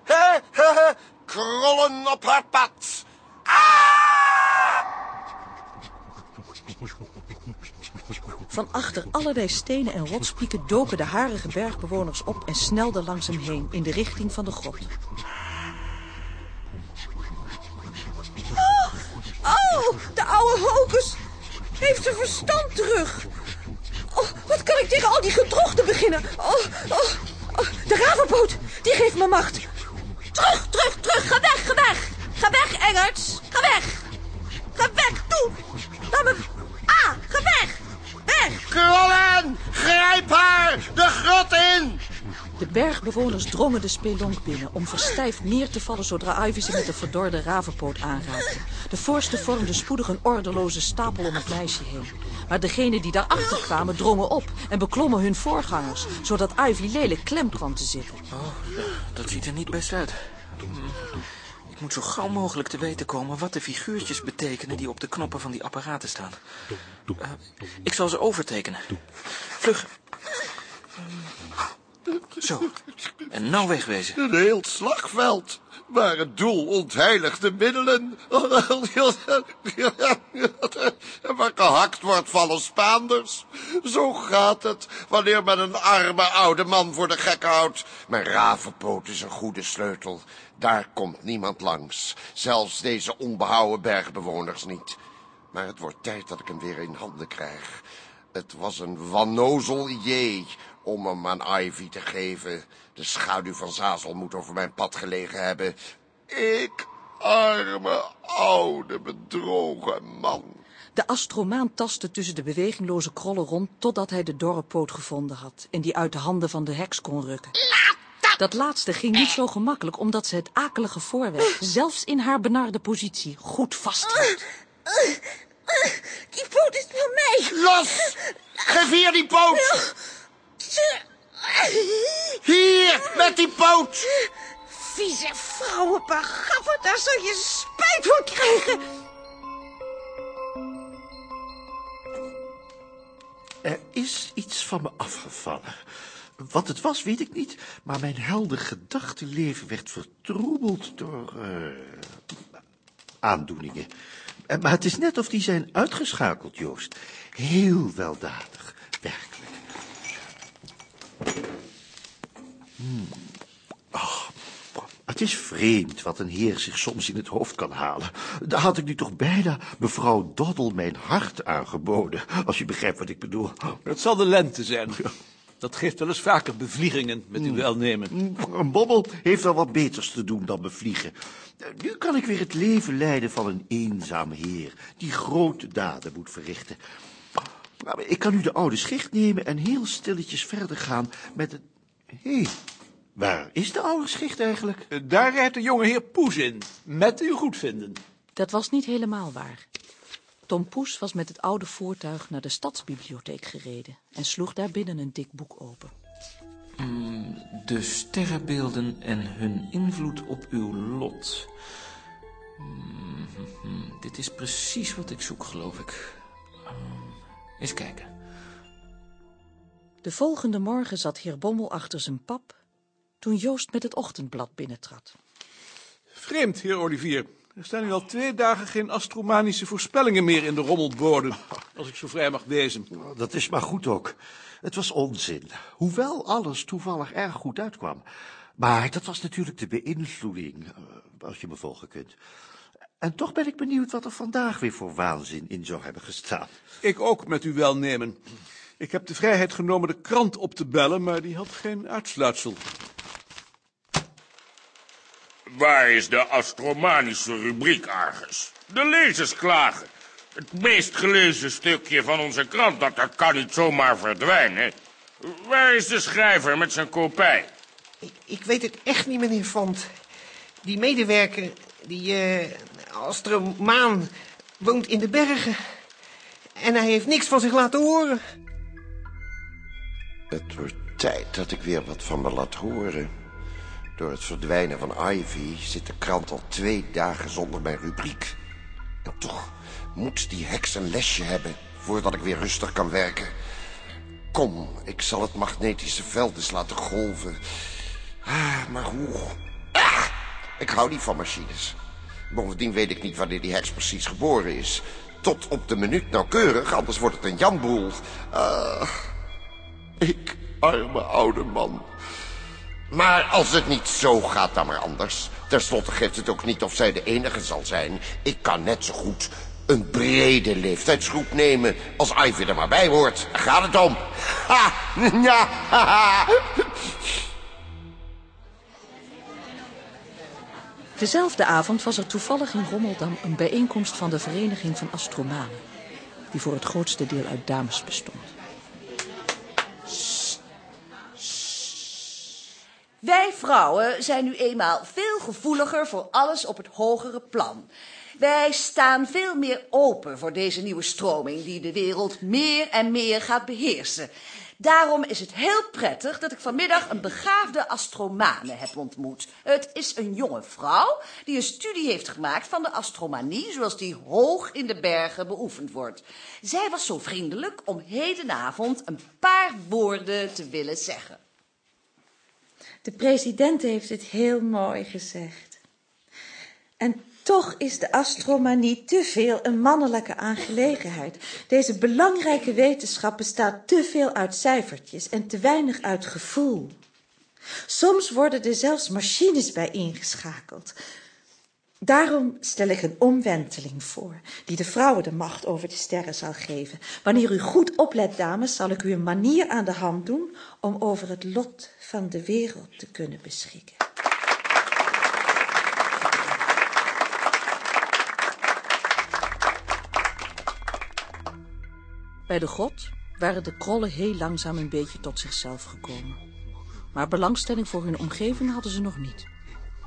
Hè, Krollen op haar pad. Van achter allerlei stenen en rotspieken doken de harige bergbewoners op en snelden langs hem heen in de richting van de grot. Oh, de oude hokus heeft zijn verstand terug. Oh, wat kan ik tegen al die gedrochten beginnen? Oh, oh, oh, de ravenpoot, die geeft me macht. Terug, terug, terug. Ga weg, ga weg. Ga weg, Engerts. Ga weg. Ga weg, toe. Laat me... Ah, ga weg. Weg. Krollen, grijp haar de grot in. De bergbewoners drongen de spelonk binnen om verstijfd neer te vallen zodra Ivy ze met de verdorde ravenpoot aanraakte. De voorste vormde spoedig een ordeloze stapel om het meisje heen. Maar degenen die daarachter kwamen drongen op en beklommen hun voorgangers, zodat Ivy lelijk klem kwam te zitten. Oh, dat ziet er niet best uit. Ik moet zo gauw mogelijk te weten komen wat de figuurtjes betekenen die op de knoppen van die apparaten staan. Eh, ik zal ze overtekenen. Vlug. Zo. En nou wegwezen. Een heel slagveld. Maar het doel ontheiligt de middelen. Waar gehakt wordt vallen Spaanders. Zo gaat het wanneer men een arme oude man voor de gek houdt. Mijn ravenpoot is een goede sleutel. Daar komt niemand langs. Zelfs deze onbehouden bergbewoners niet. Maar het wordt tijd dat ik hem weer in handen krijg. Het was een wannozel idee om hem aan Ivy te geven. De schaduw van Zazel moet over mijn pad gelegen hebben. Ik, arme, oude, bedrogen man. De astromaan tastte tussen de bewegingloze krollen rond totdat hij de dorre poot gevonden had en die uit de handen van de heks kon rukken. Dat laatste ging niet zo gemakkelijk omdat ze het akelige voorwerp, zelfs in haar benarde positie, goed vasthield. Die poot is van mij. Los! Geef hier die poot! Hier, met die poot! Vieze vrouwenpagaffer, daar zal je spijt van krijgen. Er is iets van me afgevallen. Wat het was, weet ik niet, maar mijn helder gedachtenleven werd vertroebeld door eh, aandoeningen. Eh, Maar het is net of die zijn uitgeschakeld, Joost. Heel weldadig, werkelijk. Hmm. Ah, het is vreemd wat een heer zich soms in het hoofd kan halen. Daar had ik nu toch bijna mevrouw Doddle mijn hart aangeboden, als je begrijpt wat ik bedoel. Het zal de lente zijn. Dat geeft wel eens vaker bevliegingen met uw welnemen. Een bobbel heeft wel wat beters te doen dan bevliegen. Nu kan ik weer het leven leiden van een eenzaam heer, die grote daden moet verrichten. Maar ik kan nu de oude schicht nemen en heel stilletjes verder gaan met het... Hé, hey, waar is de oude schicht eigenlijk? Eh, Daar rijdt de jonge heer Poes in, met uw goedvinden. Dat was niet helemaal waar. Tom Poes was met het oude voertuig naar de stadsbibliotheek gereden en sloeg daar binnen een dik boek open. Hmm, De sterrenbeelden en hun invloed op uw lot. Hmm, hmm, Dit is precies wat ik zoek, geloof ik. Um, eens kijken. De volgende morgen zat heer Bommel achter zijn pap toen Joost met het ochtendblad binnentrad. Vreemd, heer Olivier. Er staan nu al twee dagen geen astromanische voorspellingen meer in de rommelborden. Als ik zo vrij mag wezen. Dat is maar goed ook. Het was onzin, hoewel alles toevallig erg goed uitkwam. Maar dat was natuurlijk de beïnvloeding, eh, als je me volgen kunt. En toch ben ik benieuwd wat er vandaag weer voor waanzin in zou hebben gestaan. Ik ook met uw welnemen. Ik heb de vrijheid genomen de krant op te bellen, maar die had geen uitsluitsel. Waar is de astromanische rubriek, Argus? De lezers klagen. Het meest gelezen stukje van onze krant, dat, dat kan niet zomaar verdwijnen. Waar is de schrijver met zijn kopij? Ik, ik weet het echt niet, meneer Font. Die medewerker, die eh astromaan, woont in de bergen. En hij heeft niks van zich laten horen. Het wordt tijd dat ik weer wat van me laat horen. Door het verdwijnen van Ivy zit de krant al twee dagen zonder mijn rubriek. En toch moet die heks een lesje hebben voordat ik weer rustig kan werken. Kom, ik zal het magnetische veld eens laten golven. Ah, maar hoe? Ah, ik hou niet van machines. Bovendien weet ik niet wanneer die heks precies geboren is. Tot op de minuut nauwkeurig, anders wordt het een janboel. Ah, ik, arme oude man. Maar als het niet zo gaat, dan maar anders. Ten slotte geeft het ook niet of zij de enige zal zijn. Ik kan net zo goed een brede leeftijdsgroep nemen als Ivy er maar bij hoort. Daar gaat het om. Ha! Ja! Dezelfde avond was er toevallig in Rommeldam een bijeenkomst van de Vereniging van Astromanen, die voor het grootste deel uit dames bestond. Wij vrouwen zijn nu eenmaal veel gevoeliger voor alles op het hogere plan. Wij staan veel meer open voor deze nieuwe stroming die de wereld meer en meer gaat beheersen. Daarom is het heel prettig dat ik vanmiddag een begaafde astromane heb ontmoet. Het is een jonge vrouw die een studie heeft gemaakt van de astromanie zoals die hoog in de bergen beoefend wordt. Zij was zo vriendelijk om hedenavond een paar woorden te willen zeggen. De president heeft het heel mooi gezegd. En toch is de astromanie te veel een mannelijke aangelegenheid. Deze belangrijke wetenschap bestaat te veel uit cijfertjes en te weinig uit gevoel. Soms worden er zelfs machines bij ingeschakeld. Daarom stel ik een omwenteling voor, die de vrouwen de macht over de sterren zal geven. Wanneer u goed oplet, dames, zal ik u een manier aan de hand doen om over het lot van de wereld te kunnen beschikken. Bij de grot waren de krollen heel langzaam een beetje tot zichzelf gekomen. Maar belangstelling voor hun omgeving hadden ze nog niet.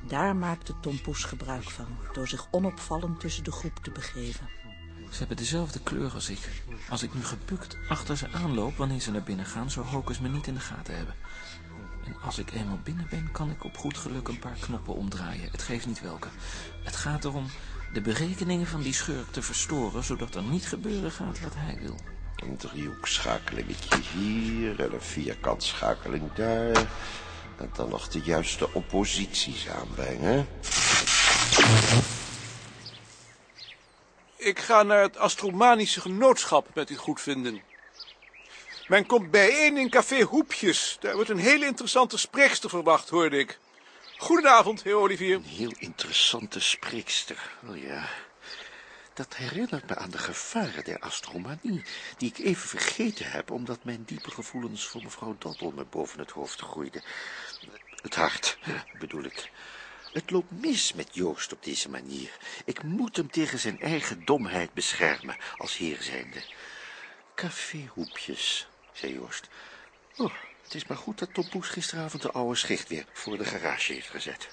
Daar maakte Tom Poes gebruik van, door zich onopvallend tussen de groep te begeven. Ze hebben dezelfde kleur als ik. Als ik nu gebukt achter ze aanloop wanneer ze naar binnen gaan, zou Hocus me niet in de gaten hebben. En als ik eenmaal binnen ben, kan ik op goed geluk een paar knoppen omdraaien. Het geeft niet welke. Het gaat erom de berekeningen van die schurk te verstoren, zodat er niet gebeuren gaat wat hij wil. Een driehoekschakelingetje hier en een vierkantschakeling daar. En dan nog de juiste opposities aanbrengen. Ik ga naar het astromanische genootschap met u goedvinden. Men komt bijeen in café Hoepjes. Daar wordt een hele interessante spreekster verwacht, hoorde ik. Goedenavond, heer Olivier. Een heel interessante spreekster. Oh ja. Dat herinnert me aan de gevaren der astromanie, die ik even vergeten heb, omdat mijn diepe gevoelens voor mevrouw Doddle me boven het hoofd groeiden. Het hart, bedoel ik. Het loopt mis met Joost op deze manier. Ik moet hem tegen zijn eigen domheid beschermen, als heer zijnde. Caféhoepjes, zei Joost. Oh, het is maar goed dat Tom Poes gisteravond de oude schicht weer voor de garage heeft gezet.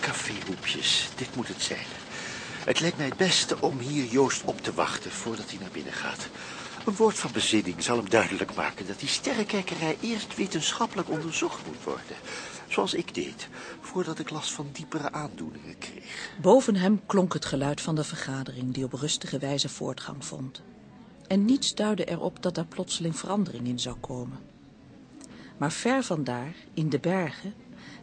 Caféhoepjes, dit moet het zijn. Het lijkt mij het beste om hier Joost op te wachten voordat hij naar binnen gaat. Een woord van bezinning zal hem duidelijk maken dat die sterrenkijkerij eerst wetenschappelijk onderzocht moet worden. Zoals ik deed, voordat ik last van diepere aandoeningen kreeg. Boven hem klonk het geluid van de vergadering, die op rustige wijze voortgang vond. En niets duidde erop dat er plotseling verandering in zou komen. Maar ver vandaar, in de bergen,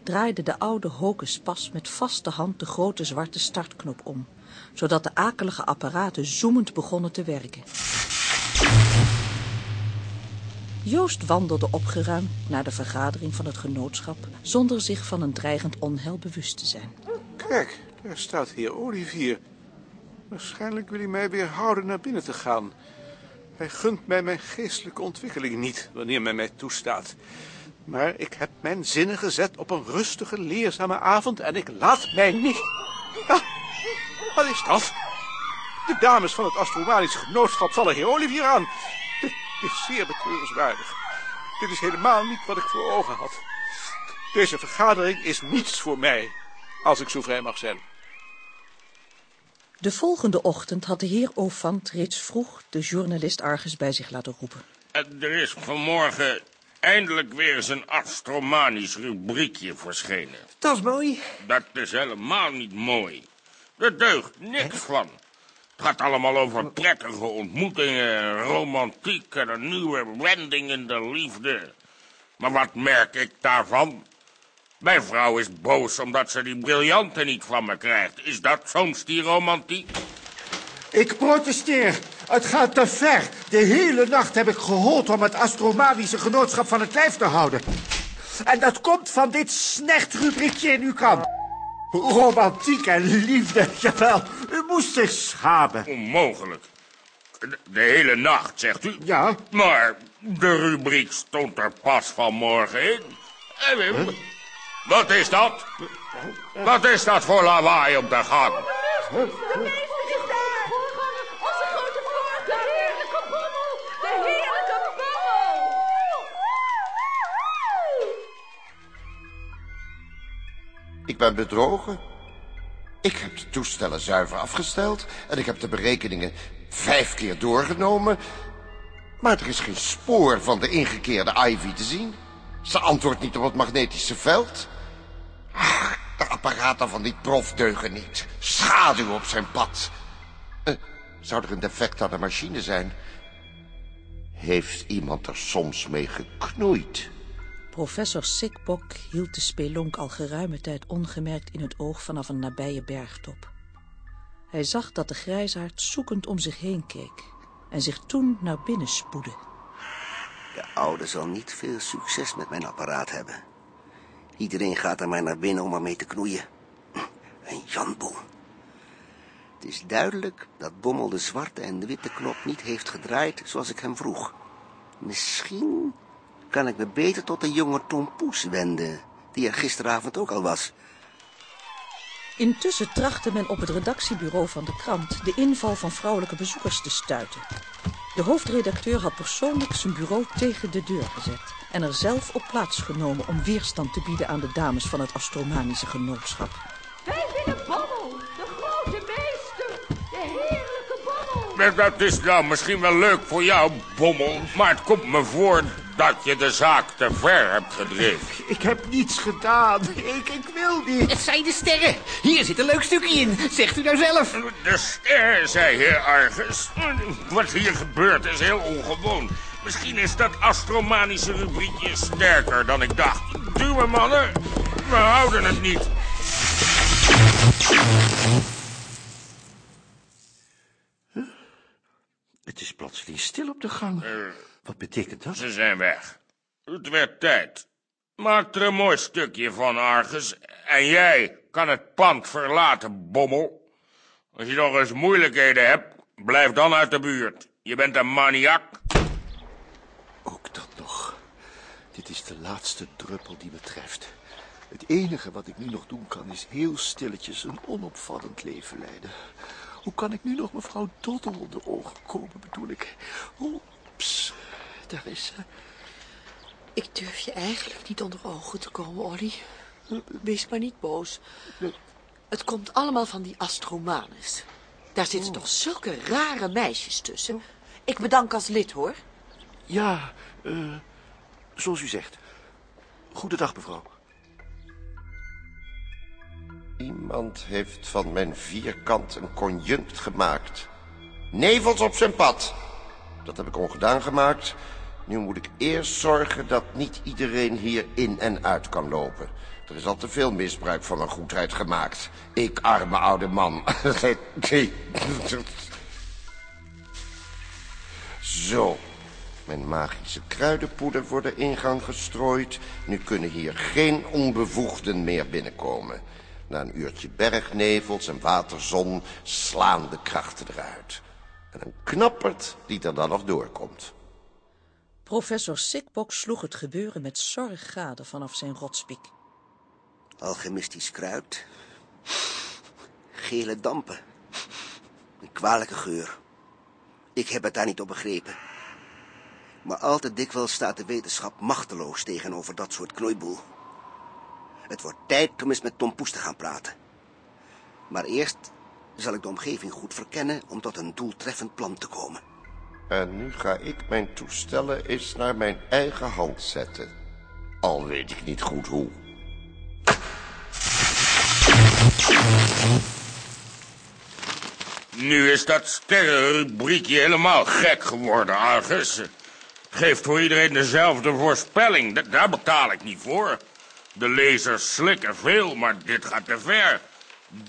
draaide de oude Hocus Pas met vaste hand de grote zwarte startknop om, zodat de akelige apparaten zoemend begonnen te werken. Joost wandelde opgeruimd naar de vergadering van het genootschap, zonder zich van een dreigend onheil bewust te zijn. Kijk, daar staat heer Olivier. Waarschijnlijk wil hij mij weerhouden naar binnen te gaan. Hij gunt mij mijn geestelijke ontwikkeling niet, wanneer men mij toestaat. Maar ik heb mijn zinnen gezet op een rustige, leerzame avond en ik laat mij niet... Ah, wat is dat? De dames van het astromanische genootschap vallen heer Olivier aan. Dit is zeer betreurenswaardig. Dit is helemaal niet wat ik voor ogen had. Deze vergadering is niets voor mij, als ik zo vrij mag zijn. De volgende ochtend had de heer Ofant reeds vroeg de journalist Argus bij zich laten roepen. En er is vanmorgen Eindelijk weer eens een astromanisch rubriekje verschenen. Dat is mooi. Dat is helemaal niet mooi. Er deugt niks van. Het gaat allemaal over prettige ontmoetingen, romantiek en een nieuwe wending in de liefde. Maar wat merk ik daarvan? Mijn vrouw is boos omdat ze die briljanten niet van me krijgt. Is dat soms die romantiek? Ik protesteer. Het gaat te ver. De hele nacht heb ik gehold om het astromatische genootschap van het lijf te houden. En dat komt van dit snechtrubriekje in uw krant. Romantiek en liefde, jawel. U moest zich schamen. Onmogelijk. De, de hele nacht, zegt u? Ja. Maar de rubriek stond er pas vanmorgen in. Eh, Wat is dat? Wat is dat voor lawaai op de gang? Ik ben bedrogen. Ik heb de toestellen zuiver afgesteld en ik heb de berekeningen vijf keer doorgenomen. Maar er is geen spoor van de ingekeerde Ivy te zien. Ze antwoordt niet op het magnetische veld. De apparaten van die prof deugen niet. Schaduw op zijn pad. Eh, zou er een defect aan de machine zijn? Heeft iemand er soms mee geknoeid? Professor Sikbok hield de spelonk al geruime tijd ongemerkt in het oog vanaf een nabije bergtop. Hij zag dat de grijsaard zoekend om zich heen keek en zich toen naar binnen spoedde. De oude zal niet veel succes met mijn apparaat hebben. Iedereen gaat er maar naar binnen om ermee te knoeien. Een janboel. Het is duidelijk dat Bommel de zwarte en de witte knop niet heeft gedraaid zoals ik hem vroeg. Misschien kan ik me beter tot de jonge Tom Poes wenden, die er gisteravond ook al was. Intussen trachtte men op het redactiebureau van de krant de inval van vrouwelijke bezoekers te stuiten. De hoofdredacteur had persoonlijk zijn bureau tegen de deur gezet en er zelf op plaats genomen om weerstand te bieden aan de dames van het astromanische genootschap. Wij willen bommel, de grote meester, de heerlijke bommel! Dat is nou misschien wel leuk voor jou, Bommel. Maar het komt me voor dat je de zaak te ver hebt gedreven. Ik heb niets gedaan. Ik, ik wil niet. Het zijn de sterren. Hier zit een leuk stukje in. Zegt u nou zelf. De ster, zei heer Argus. Wat hier gebeurt is heel ongewoon. Misschien is dat astromanische rubriekje sterker dan ik dacht. Duwe mannen, we houden het niet. Het is plotseling stil op de gang. Wat betekent dat? Ze zijn weg. Het werd tijd. Maak er een mooi stukje van, Argus. En jij kan het pand verlaten, bommel. Als je nog eens moeilijkheden hebt, blijf dan uit de buurt. Je bent een maniak. Ook dat nog. Dit is de laatste druppel die me treft. Het enige wat ik nu nog doen kan is heel stilletjes een onopvallend leven leiden. Hoe kan ik nu nog mevrouw Doddel onder ogen komen, bedoel ik? Oeps, daar is ze. Ik durf je eigenlijk niet onder ogen te komen, Olly. Wees maar niet boos. Het komt allemaal van die astromanes. Daar zitten toch zulke rare meisjes tussen. Ik bedank als lid, hoor. Ja, eh, zoals u zegt. Goedendag, mevrouw. Iemand heeft van mijn vierkant een conjunct gemaakt. Nevels op zijn pad. Dat heb ik ongedaan gemaakt. Nu moet ik eerst zorgen dat niet iedereen hier in en uit kan lopen. Er is al te veel misbruik van mijn goedheid gemaakt. Ik, arme oude man. Zo. Mijn magische kruidenpoeder voor de ingang gestrooid. Nu kunnen hier geen onbevoegden meer binnenkomen. Na een uurtje bergnevels en waterzon slaan de krachten eruit. En een knappert die er dan nog doorkomt. Professor Sikbok sloeg het gebeuren met zorg gade vanaf zijn rotspiek. Alchemistisch kruid. Gele dampen. Een kwalijke geur. Ik heb het daar niet op begrepen. Maar al te dikwijls staat de wetenschap machteloos tegenover dat soort knoeiboel. Het wordt tijd om eens met Tom Poes te gaan praten. Maar eerst zal ik de omgeving goed verkennen om tot een doeltreffend plan te komen. En nu ga ik mijn toestellen eens naar mijn eigen hand zetten. Al weet ik niet goed hoe. Nu is dat sterrenrubriekje helemaal gek geworden, Argus. Geeft voor iedereen dezelfde voorspelling. Da- daar betaal ik niet voor. De lezers slikken veel, maar dit gaat te ver.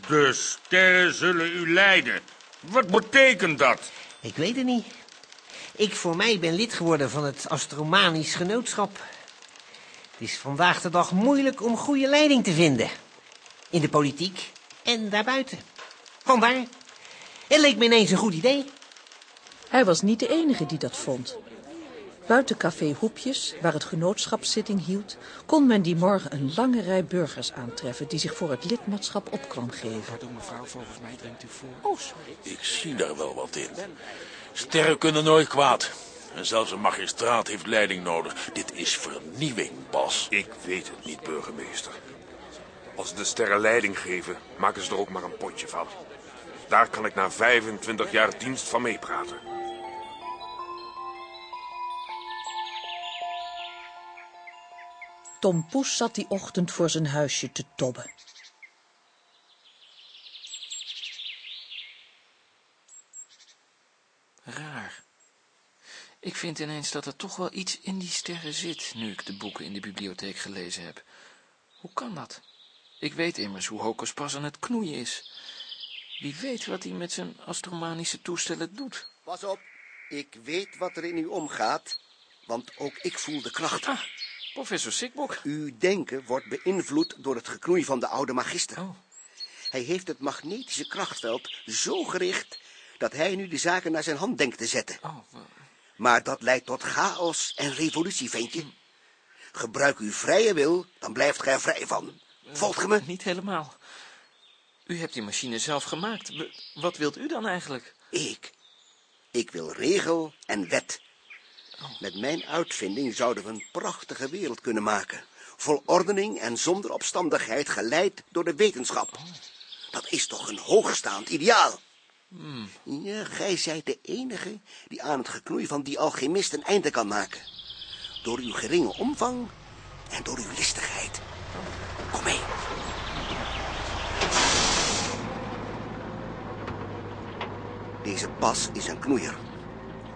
De sterren zullen u leiden. Wat betekent dat? Ik weet het niet. Ik voor mij ben lid geworden van het Astromanisch Genootschap. Het is vandaag de dag moeilijk om goede leiding te vinden. In de politiek en daarbuiten. Vandaar. Het leek me ineens een goed idee. Hij was niet de enige die dat vond. Buiten café Hoepjes, waar het genootschapszitting hield, kon men die morgen een lange rij burgers aantreffen die zich voor het lidmaatschap op kwam geven. Pardon mevrouw, volgens mij drinkt u voor. Oh, sorry. Ik zie daar wel wat in. Sterren kunnen nooit kwaad. En zelfs een magistraat heeft leiding nodig. Dit is vernieuwing, Bas. Ik weet het niet, burgemeester. Als de sterren leiding geven, maken ze er ook maar een potje van. Daar kan ik na 25 jaar dienst van meepraten. Tom Poes zat die ochtend voor zijn huisje te tobben. Raar. Ik vind ineens dat er toch wel iets in die sterren zit, nu ik de boeken in de bibliotheek gelezen heb. Hoe kan dat? Ik weet immers hoe Hokus pas aan het knoeien is. Wie weet wat hij met zijn astromanische toestellen doet. Pas op, ik weet wat er in u omgaat, want ook ik voel de kracht. Ah, professor Sikbok. Uw denken wordt beïnvloed door het geknoei van de oude magister. Oh. Hij heeft het magnetische krachtveld zo gericht dat hij nu de zaken naar zijn hand denkt te zetten. Oh, Maar dat leidt tot chaos en revolutie, ventje. Gebruik uw vrije wil, dan blijft gij er vrij van. Volgt ge me? Niet helemaal. U hebt die machine zelf gemaakt. Wat wilt u dan eigenlijk? Ik? Ik wil regel en wet. Met mijn uitvinding zouden we een prachtige wereld kunnen maken. Vol ordening en zonder opstandigheid, geleid door de wetenschap. Dat is toch een hoogstaand ideaal? Hmm. Ja, gij zijt de enige die aan het geknoei van die alchemist een einde kan maken. Door uw geringe omvang en door uw listigheid. Kom mee. Deze Bas is een knoeier.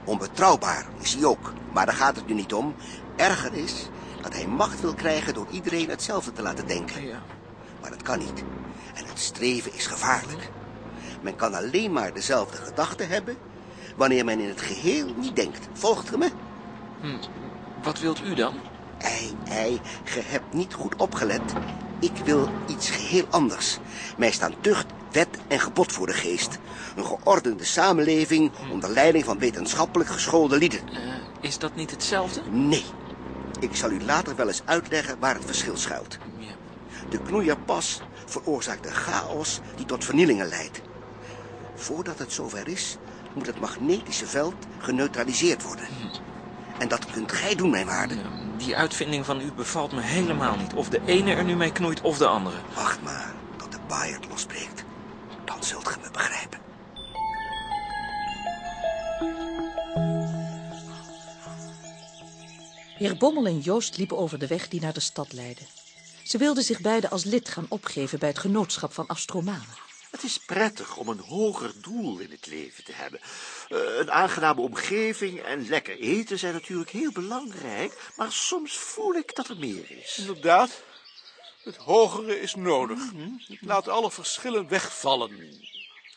Onbetrouwbaar is hij ook, maar daar gaat het nu niet om. Erger is dat hij macht wil krijgen door iedereen hetzelfde te laten denken. Maar dat kan niet. En het streven is gevaarlijk. Men kan alleen maar dezelfde gedachten hebben wanneer men in het geheel niet denkt. Volgt ge me? Hm. Wat wilt u dan? Ei, ei, ge hebt niet goed opgelet. Ik wil iets geheel anders. Mij staan tucht, wet en gebod voor de geest. Een geordende samenleving onder leiding van wetenschappelijk geschoolde lieden. Eh, is dat niet hetzelfde? Nee. Ik zal u later wel eens uitleggen waar het verschil schuilt. De knoeierpas veroorzaakt een chaos die tot vernielingen leidt. Voordat het zover is, moet het magnetische veld geneutraliseerd worden. En dat kunt gij doen, mijn waarde. Die uitvinding van u bevalt me helemaal niet. Of de ene er nu mee knoeit of de andere. Wacht maar tot de Bayard losbreekt. Dan zult ge me begrijpen. Heer Bommel en Joost liepen over de weg die naar de stad leidde. Ze wilden zich beiden als lid gaan opgeven bij het genootschap van astromanen. Het is prettig om een hoger doel in het leven te hebben. Eh, een aangename omgeving en lekker eten zijn natuurlijk heel belangrijk, maar soms voel ik dat er meer is. Inderdaad. Het hogere is nodig. Laat alle verschillen wegvallen.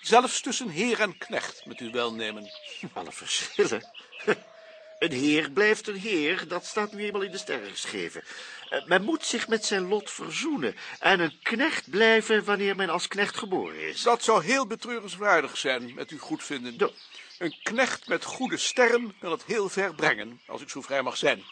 Zelfs tussen heer en knecht, met uw welnemen. Alle verschillen? Een heer blijft een heer, dat staat nu eenmaal in de sterren geschreven. Eh, Men moet zich met zijn lot verzoenen en een knecht blijven wanneer men als knecht geboren is. Dat zou heel betreurenswaardig zijn, met uw goedvinden. Een knecht met goede sterren kan het heel ver brengen, als ik zo vrij mag zijn.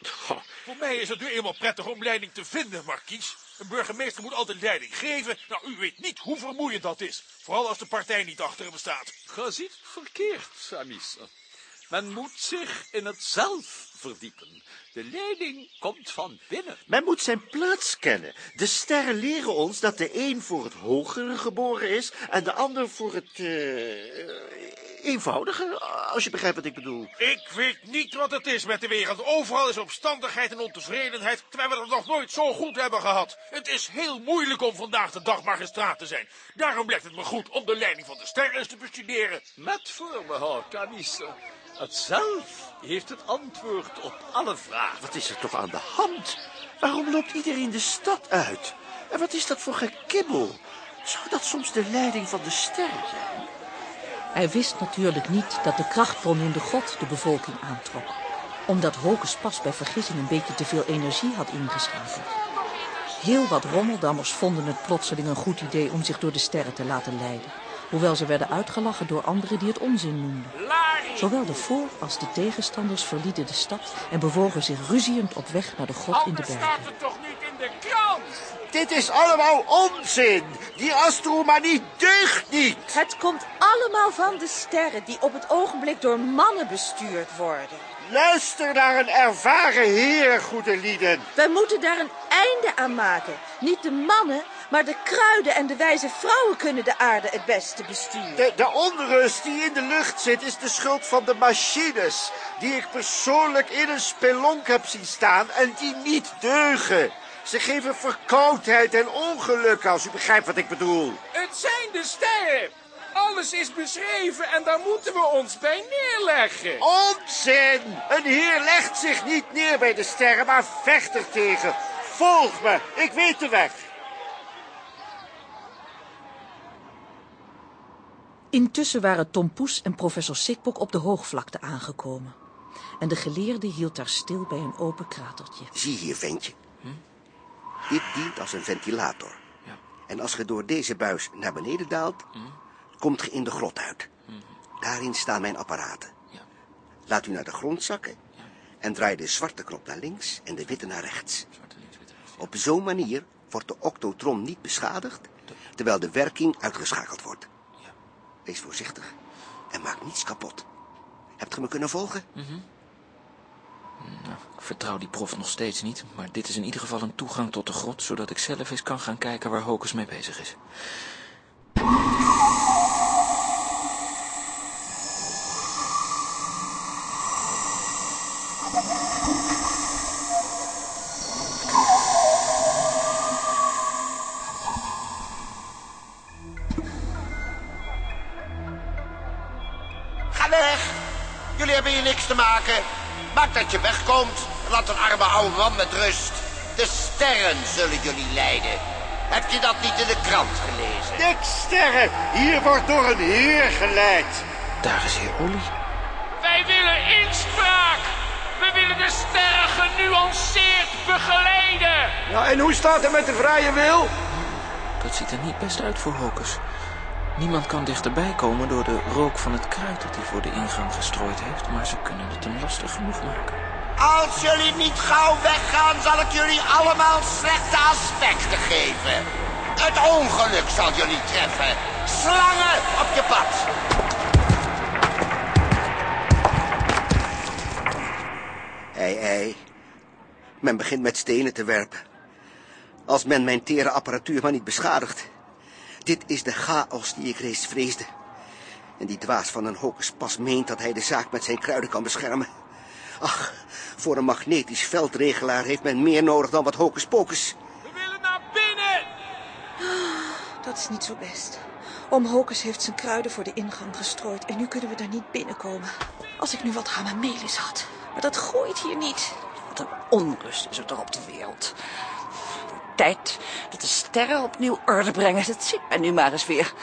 Voor mij is het nu eenmaal prettig om leiding te vinden, Markies. Een burgemeester moet altijd leiding geven. Nou, u weet niet hoe vermoeiend dat is. Vooral als de partij niet achter hem staat. Ga ziet verkeerd, Amis. Men moet zich in het zelf verdiepen. De leiding komt van binnen. Men moet zijn plaats kennen. De sterren leren ons dat de een voor het hogere geboren is en de ander voor het... eh, eenvoudiger, als je begrijpt wat ik bedoel. Ik weet niet wat het is met de wereld. Overal is opstandigheid en ontevredenheid, terwijl we het nog nooit zo goed hebben gehad. Het is heel moeilijk om vandaag de dag magistraat te zijn. Daarom lijkt het me goed om de leiding van de sterren eens te bestuderen. Met voorbehoud, Anisse. Het zelf heeft het antwoord op alle vragen. Wat is er toch aan de hand? Waarom loopt iedereen de stad uit? En wat is dat voor gekibbel? Zou dat soms de leiding van de sterren zijn? Hij wist natuurlijk niet dat de krachtbron in de grot de bevolking aantrok. Omdat Hocus pas bij vergissing een beetje te veel energie had ingeschakeld. Heel wat rommeldammers vonden het plotseling een goed idee om zich door de sterren te laten leiden. Hoewel ze werden uitgelachen door anderen die het onzin noemden. Zowel de voor- als de tegenstanders verlieten de stad en bewogen zich ruziend op weg naar de grot in de bergen. staat het toch niet in de krant? Dit is allemaal onzin. Die astromanie deugt niet. Het komt allemaal van de sterren die op het ogenblik door mannen bestuurd worden. Luister naar een ervaren heer, goede lieden. We moeten daar een einde aan maken. Niet de mannen, maar de kruiden en de wijze vrouwen kunnen de aarde het beste besturen. De, de onrust die in de lucht zit is de schuld van de machines... die ik persoonlijk in een spelonk heb zien staan en die niet deugen. Ze geven verkoudheid en ongeluk, als u begrijpt wat ik bedoel. Het zijn de sterren. Alles is beschreven en daar moeten we ons bij neerleggen. Onzin! Een heer legt zich niet neer bij de sterren, maar vecht er tegen. Volg me, ik weet de weg. Intussen waren Tom Poes en professor Sikbok op de hoogvlakte aangekomen. En de geleerde hield daar stil bij een open kratertje. Zie hier, ventje. Dit dient als een ventilator. En als je door deze buis naar beneden daalt, komt je in de grot uit. Daarin staan mijn apparaten. Laat u naar de grond zakken en draai de zwarte knop naar links en de witte naar rechts. Op zo'n manier wordt de octotron niet beschadigd, terwijl de werking uitgeschakeld wordt. Wees voorzichtig en maak niets kapot. Hebt ge me kunnen volgen? Nou, ik vertrouw die prof nog steeds niet, maar dit is in ieder geval een toegang tot de grot, zodat ik zelf eens kan gaan kijken waar Hocus mee bezig is. Oude man met rust. De sterren zullen jullie leiden. Heb je dat niet in de krant gelezen? Dik sterren, hier wordt door een heer geleid. Daar is heer Olly. Wij willen inspraak. We willen de sterren genuanceerd begeleiden. Ja, en hoe staat het met de vrije wil? Dat ziet er niet best uit voor Hocus. Niemand kan dichterbij komen door de rook van het kruid dat hij voor de ingang gestrooid heeft, maar ze kunnen het hem lastig genoeg maken. Als jullie niet gauw weggaan, zal ik jullie allemaal slechte aspecten geven. Het ongeluk zal jullie treffen. Slangen op je pad. Ei, ei. Men begint met stenen te werpen. Als men mijn tere apparatuur maar niet beschadigt. Dit is de chaos die ik reeds vreesde. En die dwaas van een hocus pas meent dat hij de zaak met zijn kruiden kan beschermen. Ach, voor een magnetisch veldregelaar heeft men meer nodig dan wat hocus pocus. We willen naar binnen. Dat is niet zo best. Oom Hocus heeft zijn kruiden voor de ingang gestrooid en nu kunnen we daar niet binnenkomen. Als ik nu wat hamamelis had. Maar dat groeit hier niet. Wat een onrust is er toch op de wereld. Tijd dat de sterren opnieuw orde brengen. Dat ziet men nu maar eens weer.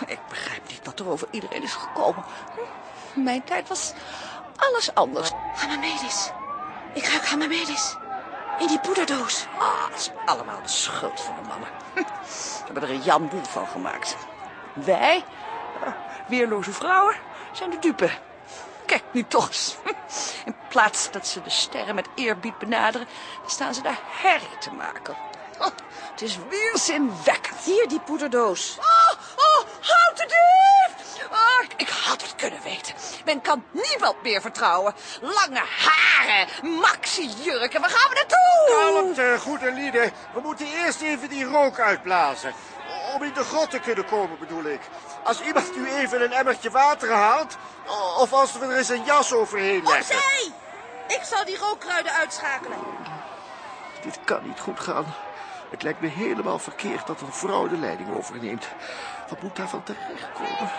Maar ik begrijp niet wat er over iedereen is gekomen. Hm, Mijn tijd was alles anders. Hamamelis. Ik ruik hamamelis. In die poederdoos. Ah, het is allemaal de schuld van de mannen. Ze hebben er een jamboel van gemaakt. Wij, eh, weerloze vrouwen, zijn de dupe. Kijk nu toch eens. In plaats dat ze de sterren met eerbied benaderen, staan ze daar herrie te maken. Oh, het is weerzinwekkend. Hier die poederdoos. Oh, oh, houd de dief! Oh, ik had het kunnen weten. Men kan niemand meer vertrouwen. Lange haren, maxi-jurken, waar gaan we naartoe? Kalmte, goede lieden. We moeten eerst even die rook uitblazen. om in de grot te kunnen komen, bedoel ik. Als iemand nu even een emmertje water haalt... of als we er eens een jas overheen leggen. Opzij! Ik zal die rookkruiden uitschakelen. Dit kan niet goed gaan. Het lijkt me helemaal verkeerd dat een vrouw de leiding overneemt. Wat moet daarvan terechtkomen?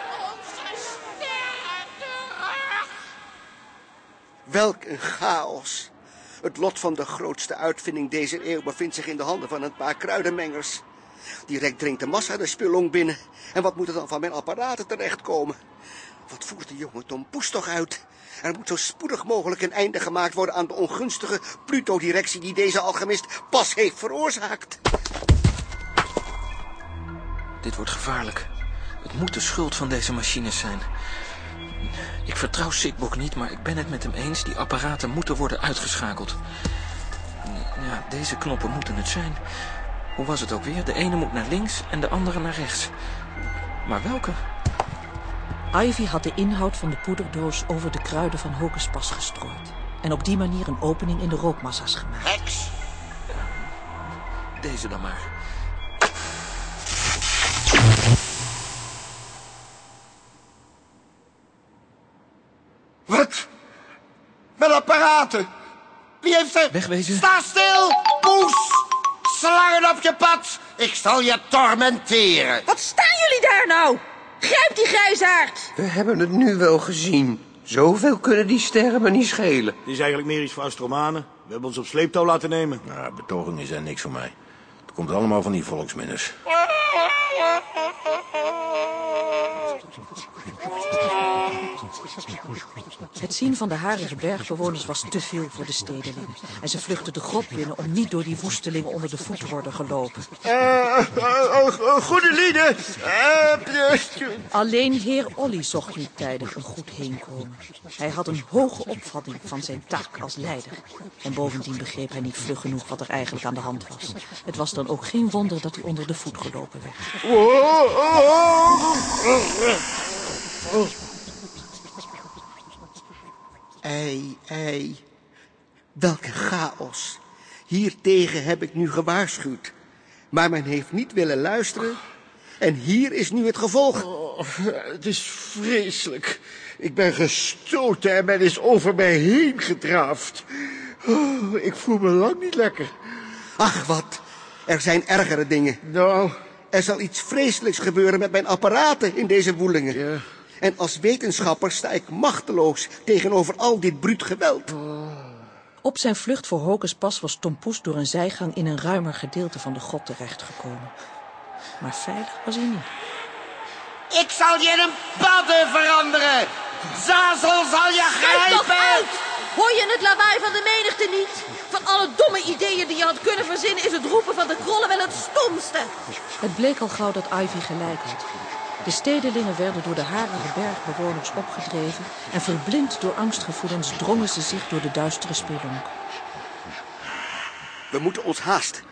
Welk een chaos. Het lot van de grootste uitvinding deze eeuw bevindt zich in de handen van een paar kruidenmengers. Direct dringt de massa de spulong binnen. En wat moet er dan van mijn apparaten terechtkomen? Wat voert de jonge Tom Poes toch uit? Er moet zo spoedig mogelijk een einde gemaakt worden aan de ongunstige Pluto-directie die deze alchemist pas heeft veroorzaakt. Dit wordt gevaarlijk. Het moet de schuld van deze machines zijn. Ik vertrouw Sikbok niet, maar ik ben het met hem eens. Die apparaten moeten worden uitgeschakeld. Ja, deze knoppen moeten het zijn. Hoe was het ook weer? De ene moet naar links en de andere naar rechts. Maar welke? Ivy had de inhoud van de poederdoos over de kruiden van Hocuspas gestrooid. En op die manier een opening in de rookmassa's gemaakt. Heks! Deze dan maar. Wat? Mijn apparaten! Wie heeft ze... Wegwezen. Sta stil, poes! Slangen op je pad! Ik zal je tormenteren. Wat staan jullie daar nou? Grijp die grijsaard! We hebben het nu wel gezien. Zoveel kunnen die sterren me niet schelen. Het is eigenlijk meer iets voor astromanen. We hebben ons op sleeptouw laten nemen. Nou, betogingen zijn niks voor mij. Het komt allemaal van die volksminners. Het zien van de harige bergbewoners was te veel voor de stedelingen. En ze vluchtten de grot binnen om niet door die woestelingen onder de voet te worden gelopen. Eh, goede lieden. Alleen heer Olly zocht niet tijdig een goed heenkomen. Hij had een hoge opvatting van zijn taak als leider. En bovendien begreep hij niet vlug genoeg wat er eigenlijk aan de hand was. Het was dan ook geen wonder dat hij onder de voet gelopen werd. Ei, ei. Welke chaos. Hiertegen heb ik nu gewaarschuwd. Maar men heeft niet willen luisteren. En hier is nu het gevolg. Oh, het is vreselijk. Ik ben gestoten en men is over mij heen gedraafd. Oh, ik voel me lang niet lekker. Ach, wat. Er zijn ergere dingen. Nou? Er zal iets vreselijks gebeuren met mijn apparaten in deze woelingen. Ja. En als wetenschapper sta ik machteloos tegenover al dit bruut geweld. Op zijn vlucht voor Hocus was Tom Poes door een zijgang in een ruimer gedeelte van de grot terechtgekomen. Maar veilig was hij niet. Ik zal je in een padden veranderen. Zazel zal je grijpen. Hoor je het lawaai van de menigte niet? Van alle domme ideeën die je had kunnen verzinnen... is het roepen van de krollen wel het stomste. Het bleek al gauw dat Ivy gelijk had. De stedelingen werden door de harige bergbewoners opgedreven... en verblind door angstgevoelens drongen ze zich door de duistere spelonk. We moeten ons haasten.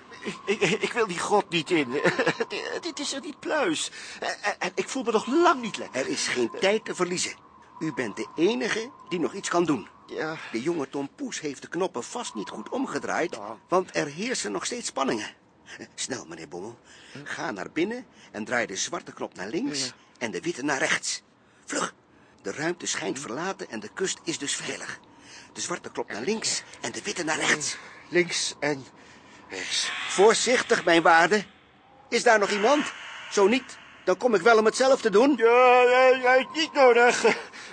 Ik, ik, ik wil die grot niet in. Dit is er niet pluis. En, en ik voel me nog lang niet lekker. Er is geen tijd te verliezen. U bent de enige die nog iets kan doen. Ja. De jonge Tom Poes heeft de knoppen vast niet goed omgedraaid, want er heersen nog steeds spanningen. Snel, meneer Bommel. Ga naar binnen en draai de zwarte knop naar links en de witte naar rechts. Vlug. De ruimte schijnt verlaten en de kust is dus veilig. De zwarte knop naar links en de witte naar rechts. Links en rechts. Voorzichtig, mijn waarde. Is daar nog iemand? Zo niet, dan kom ik wel om het zelf te doen. Ja, ja, ja, niet nodig.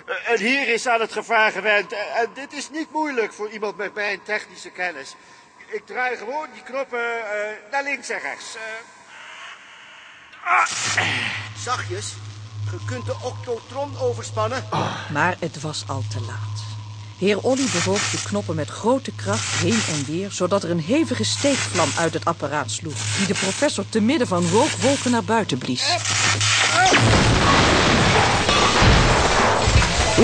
En hier is aan het gevaar gewend. En dit is niet moeilijk voor iemand met mijn technische kennis. Ik draai gewoon die knoppen eh, naar links en rechts. Eh, Zachtjes. Je kunt de octotron overspannen. Maar het was al te laat. Heer Olly bewoog de knoppen met grote kracht heen en weer... zodat er een hevige steekvlam uit het apparaat sloeg... die de professor te midden van rookwolken naar buiten blies.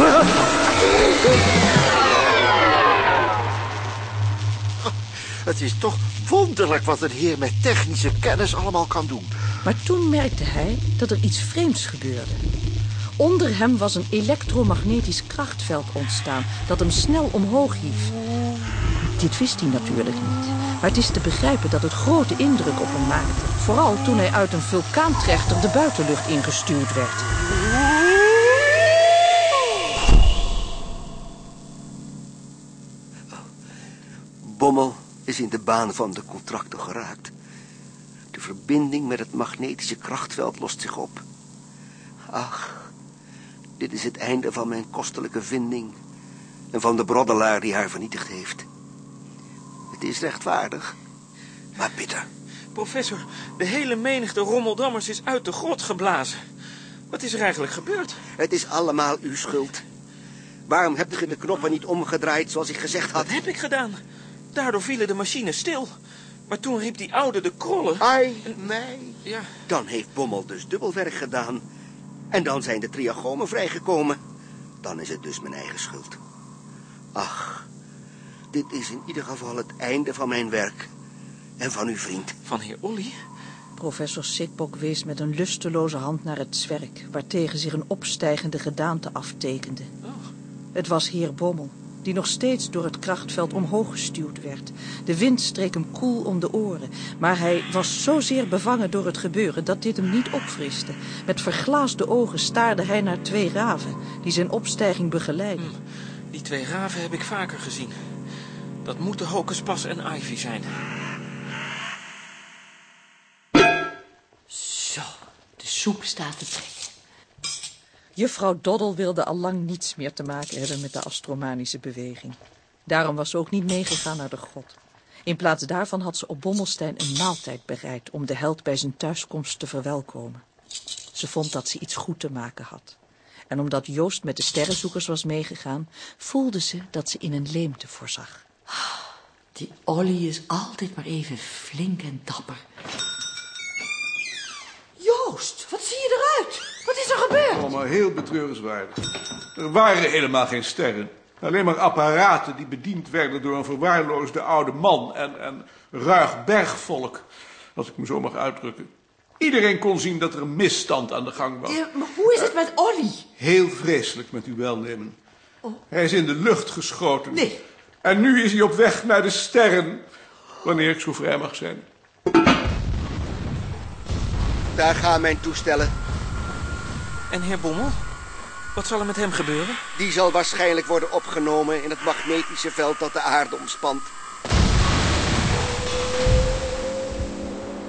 Het is toch wonderlijk wat een heer met technische kennis allemaal kan doen. Maar toen merkte hij dat er iets vreemds gebeurde. Onder hem was een elektromagnetisch krachtveld ontstaan... dat hem snel omhoog hief. Dit wist hij natuurlijk niet. Maar het is te begrijpen dat het grote indruk op hem maakte. Vooral toen hij uit een vulkaantrechter de buitenlucht ingestuurd werd. Bommel is in de baan van de contracten geraakt. De verbinding met het magnetische krachtveld lost zich op. Ach, dit is het einde van mijn kostelijke vinding... en van de broddelaar die haar vernietigd heeft. Het is rechtvaardig, maar bitter. Professor, de hele menigte rommeldammers is uit de grot geblazen. Wat is er eigenlijk gebeurd? Het is allemaal uw schuld. Waarom hebt u de knoppen niet omgedraaid zoals ik gezegd had? Wat heb ik gedaan? Daardoor vielen de machines stil. Maar toen riep die oude de krollen. Ai, mij. Ja. Dan heeft Bommel dus dubbelwerk gedaan. En dan zijn de triagomen vrijgekomen. Dan is het dus mijn eigen schuld. Ach, dit is in ieder geval het einde van mijn werk. En van uw vriend. Van heer Olly? Professor Sikbok wees met een lusteloze hand naar het zwerk... waartegen zich een opstijgende gedaante aftekende. Het was heer Bommel, die nog steeds door het krachtveld omhoog gestuwd werd. De wind streek hem koel om de oren, maar hij was zozeer bevangen door het gebeuren dat dit hem niet opfriste. Met verglaasde ogen staarde hij naar twee raven die zijn opstijging begeleidden. Die twee raven heb ik vaker gezien. Dat moeten Hocuspas en Ivy zijn. Zo, de soep staat te trekken. Juffrouw Doddle wilde al lang niets meer te maken hebben met de astromanische beweging. Daarom was ze ook niet meegegaan naar de grot. In plaats daarvan had ze op Bommelstein een maaltijd bereid om de held bij zijn thuiskomst te verwelkomen. Ze vond dat ze iets goed te maken had. En omdat Joost met de sterrenzoekers was meegegaan, voelde ze dat ze in een leemte voorzag. Die Olly is altijd maar even flink en dapper. Joost, wat zie je eruit? Wat is er gebeurd? Allemaal heel betreurenswaardig. Er waren helemaal geen sterren. Alleen maar apparaten die bediend werden door een verwaarloosde oude man en, en ruig bergvolk, als ik me zo mag uitdrukken. Iedereen kon zien dat er een misstand aan de gang was. Ja, maar hoe is het met Olly? Heel vreselijk met uw welnemen. Oh. Hij is in de lucht geschoten. Nee. En nu is hij op weg naar de sterren, wanneer ik zo vrij mag zijn. Daar gaan mijn toestellen. En heer Bommel? Wat zal er met hem gebeuren? Die zal waarschijnlijk worden opgenomen in het magnetische veld dat de aarde omspant.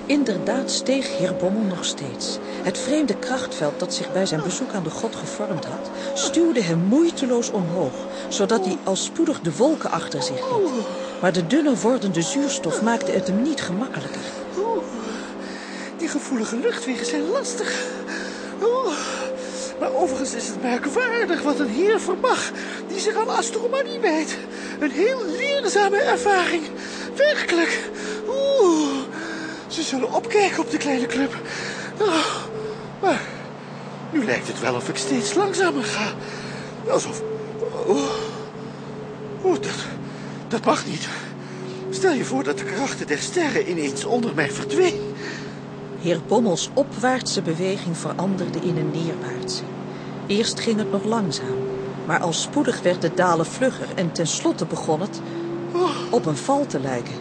Inderdaad steeg heer Bommel nog steeds. Het vreemde krachtveld dat zich bij zijn bezoek aan de god gevormd had... stuwde hem moeiteloos omhoog, zodat hij al spoedig de wolken achter zich liet. Maar de dunner wordende zuurstof maakte het hem niet gemakkelijker. Die gevoelige luchtwegen zijn lastig. Oeh. Maar overigens is het merkwaardig wat een heer vermag die zich aan astronomie wijdt. Een heel leerzame ervaring. Werkelijk. Oeh. Ze zullen opkijken op de kleine club. Oh, maar nu lijkt het wel of ik steeds langzamer ga. Alsof... Oh, oh dat, dat mag niet. Stel je voor dat de krachten der sterren ineens onder mij verdween. Heer Bommels opwaartse beweging veranderde in een neerwaartse. Eerst ging het nog langzaam, maar al spoedig werd het dalen vlugger en tenslotte begon het op een val te lijken.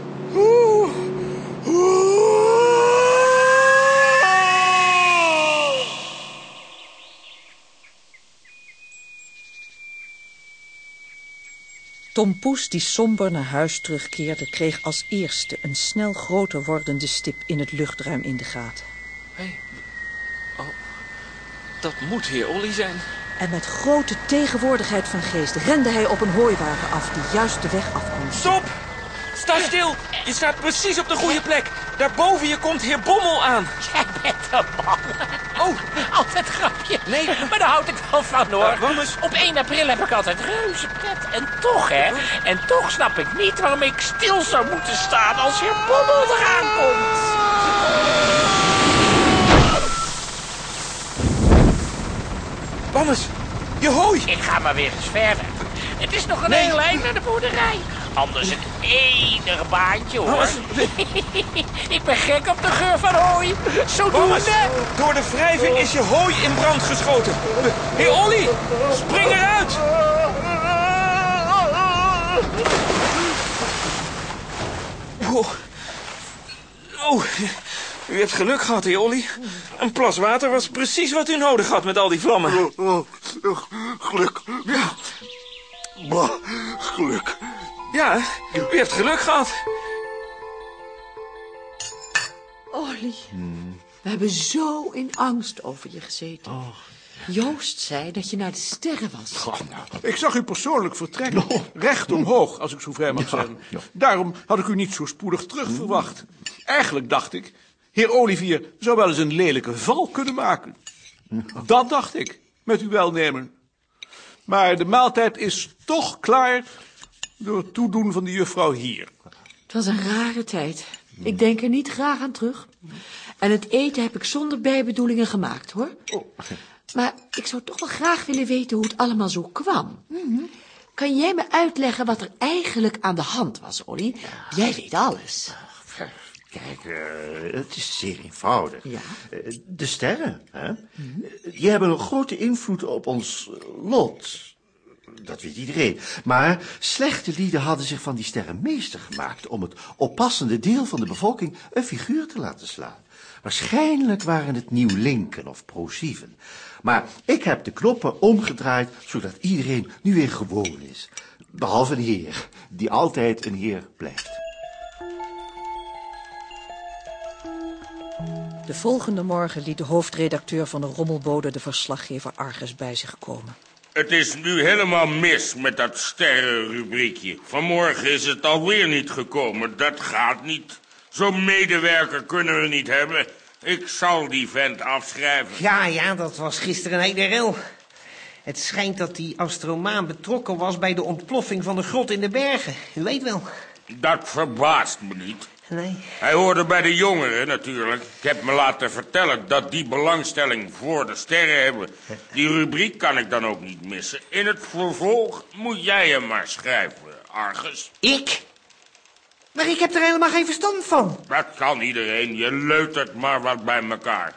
Tom Poes, die somber naar huis terugkeerde, kreeg als eerste een snel groter wordende stip in het luchtruim in de gaten. Hé. Oh, dat moet heer Olly zijn. En met grote tegenwoordigheid van geest rende hij op een hooiwagen af die juist de weg afkwam. Stop! Sta stil! Je staat precies op de goede plek. Daarboven je komt heer Bommel aan. Jij bent een man. Oh. Altijd grapje. Nee. Maar daar houd ik wel van, hoor. Uh, is- Op 1 april heb ik altijd reuze pret. En toch, hè. En toch snap ik niet waarom ik stil zou moeten staan als heer Bommel eraan komt. Bammes, je hooi. Ik ga maar weer eens verder. Het is nog een Nee. hele eind naar de boerderij. Anders een enig baantje, hoor. Ik ben gek op de geur van hooi. Zo doen Bammes, we. door de wrijving is je hooi in brand geschoten. Heer Olly, spring eruit! Oh. oh, u hebt geluk gehad, heer Olly. Een plas water was precies wat u nodig had met al die vlammen. Oh, oh, geluk. Ja. Bah, geluk. Ja, u hebt geluk gehad. Olly, we hebben zo in angst over je gezeten. Joost zei dat je naar de sterren was. Ik zag u persoonlijk vertrekken. Recht omhoog, als ik zo vrij mag zeggen. Daarom had ik u niet zo spoedig terug verwacht. Eigenlijk dacht ik, heer Olivier zou wel eens een lelijke val kunnen maken. Dat dacht ik, met uw welnemen. Maar de maaltijd is toch klaar door het toedoen van de juffrouw hier. Het was een rare tijd. Ik denk er niet graag aan terug. En het eten heb ik zonder bijbedoelingen gemaakt, hoor. Maar ik zou toch wel graag willen weten hoe het allemaal zo kwam. Kan jij me uitleggen wat er eigenlijk aan de hand was, Olly? Jij weet alles. Kijk, eh, het is zeer eenvoudig. Ja. Eh, de sterren, hè? Die hebben een grote invloed op ons lot. Dat weet iedereen. Maar slechte lieden hadden zich van die sterren meester gemaakt... om het oppassende deel van de bevolking een figuur te laten slaan. Waarschijnlijk waren het nieuw linken of prosieven. Maar ik heb de knoppen omgedraaid... zodat iedereen nu weer gewoon is. Behalve een heer, die altijd een heer blijft. De volgende morgen liet de hoofdredacteur van de Rommelbode de verslaggever Argus bij zich komen. Het is nu helemaal mis met dat sterrenrubriekje. Vanmorgen is het alweer niet gekomen. Dat gaat niet. Zo'n medewerker kunnen we niet hebben. Ik zal die vent afschrijven. Ja, ja, dat was gisteren een hele rel. Het schijnt dat die astromaan betrokken was bij de ontploffing van de grot in de bergen. U weet wel. Dat verbaast me niet. Nee. Hij hoorde bij de jongeren natuurlijk. Ik heb me laten vertellen dat die belangstelling voor de sterren hebben. Die rubriek kan ik dan ook niet missen. In het vervolg moet jij hem maar schrijven, Argus. Ik? Maar ik heb er helemaal geen verstand van. Dat kan iedereen. Je leutert maar wat bij elkaar.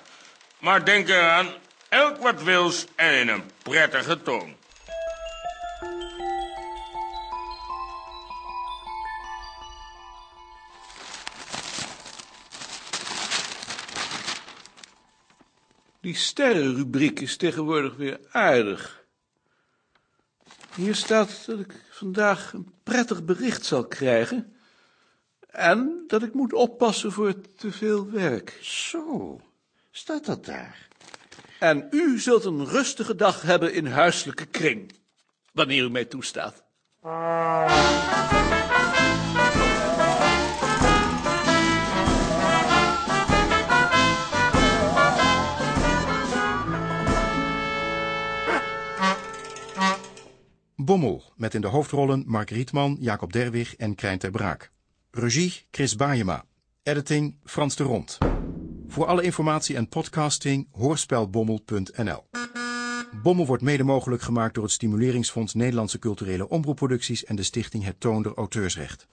Maar denk eraan, elk wat wils en in een prettige toon. Die sterrenrubriek is tegenwoordig weer aardig. Hier staat dat ik vandaag een prettig bericht zal krijgen. En dat ik moet oppassen voor te veel werk. Zo, staat dat daar? En u zult een rustige dag hebben in huiselijke kring. Wanneer u mij toestaat. Bommel, met in de hoofdrollen Mark Rietman, Jacob Derwig en Krijn ter Braak. Regie Chris Baayema. Editing Frans de Rond. Voor alle informatie en podcasting hoorspelbommel.nl. Bommel wordt mede mogelijk gemaakt door het Stimuleringsfonds Nederlandse Culturele Omroepproducties en de stichting Het Toonder Auteursrecht.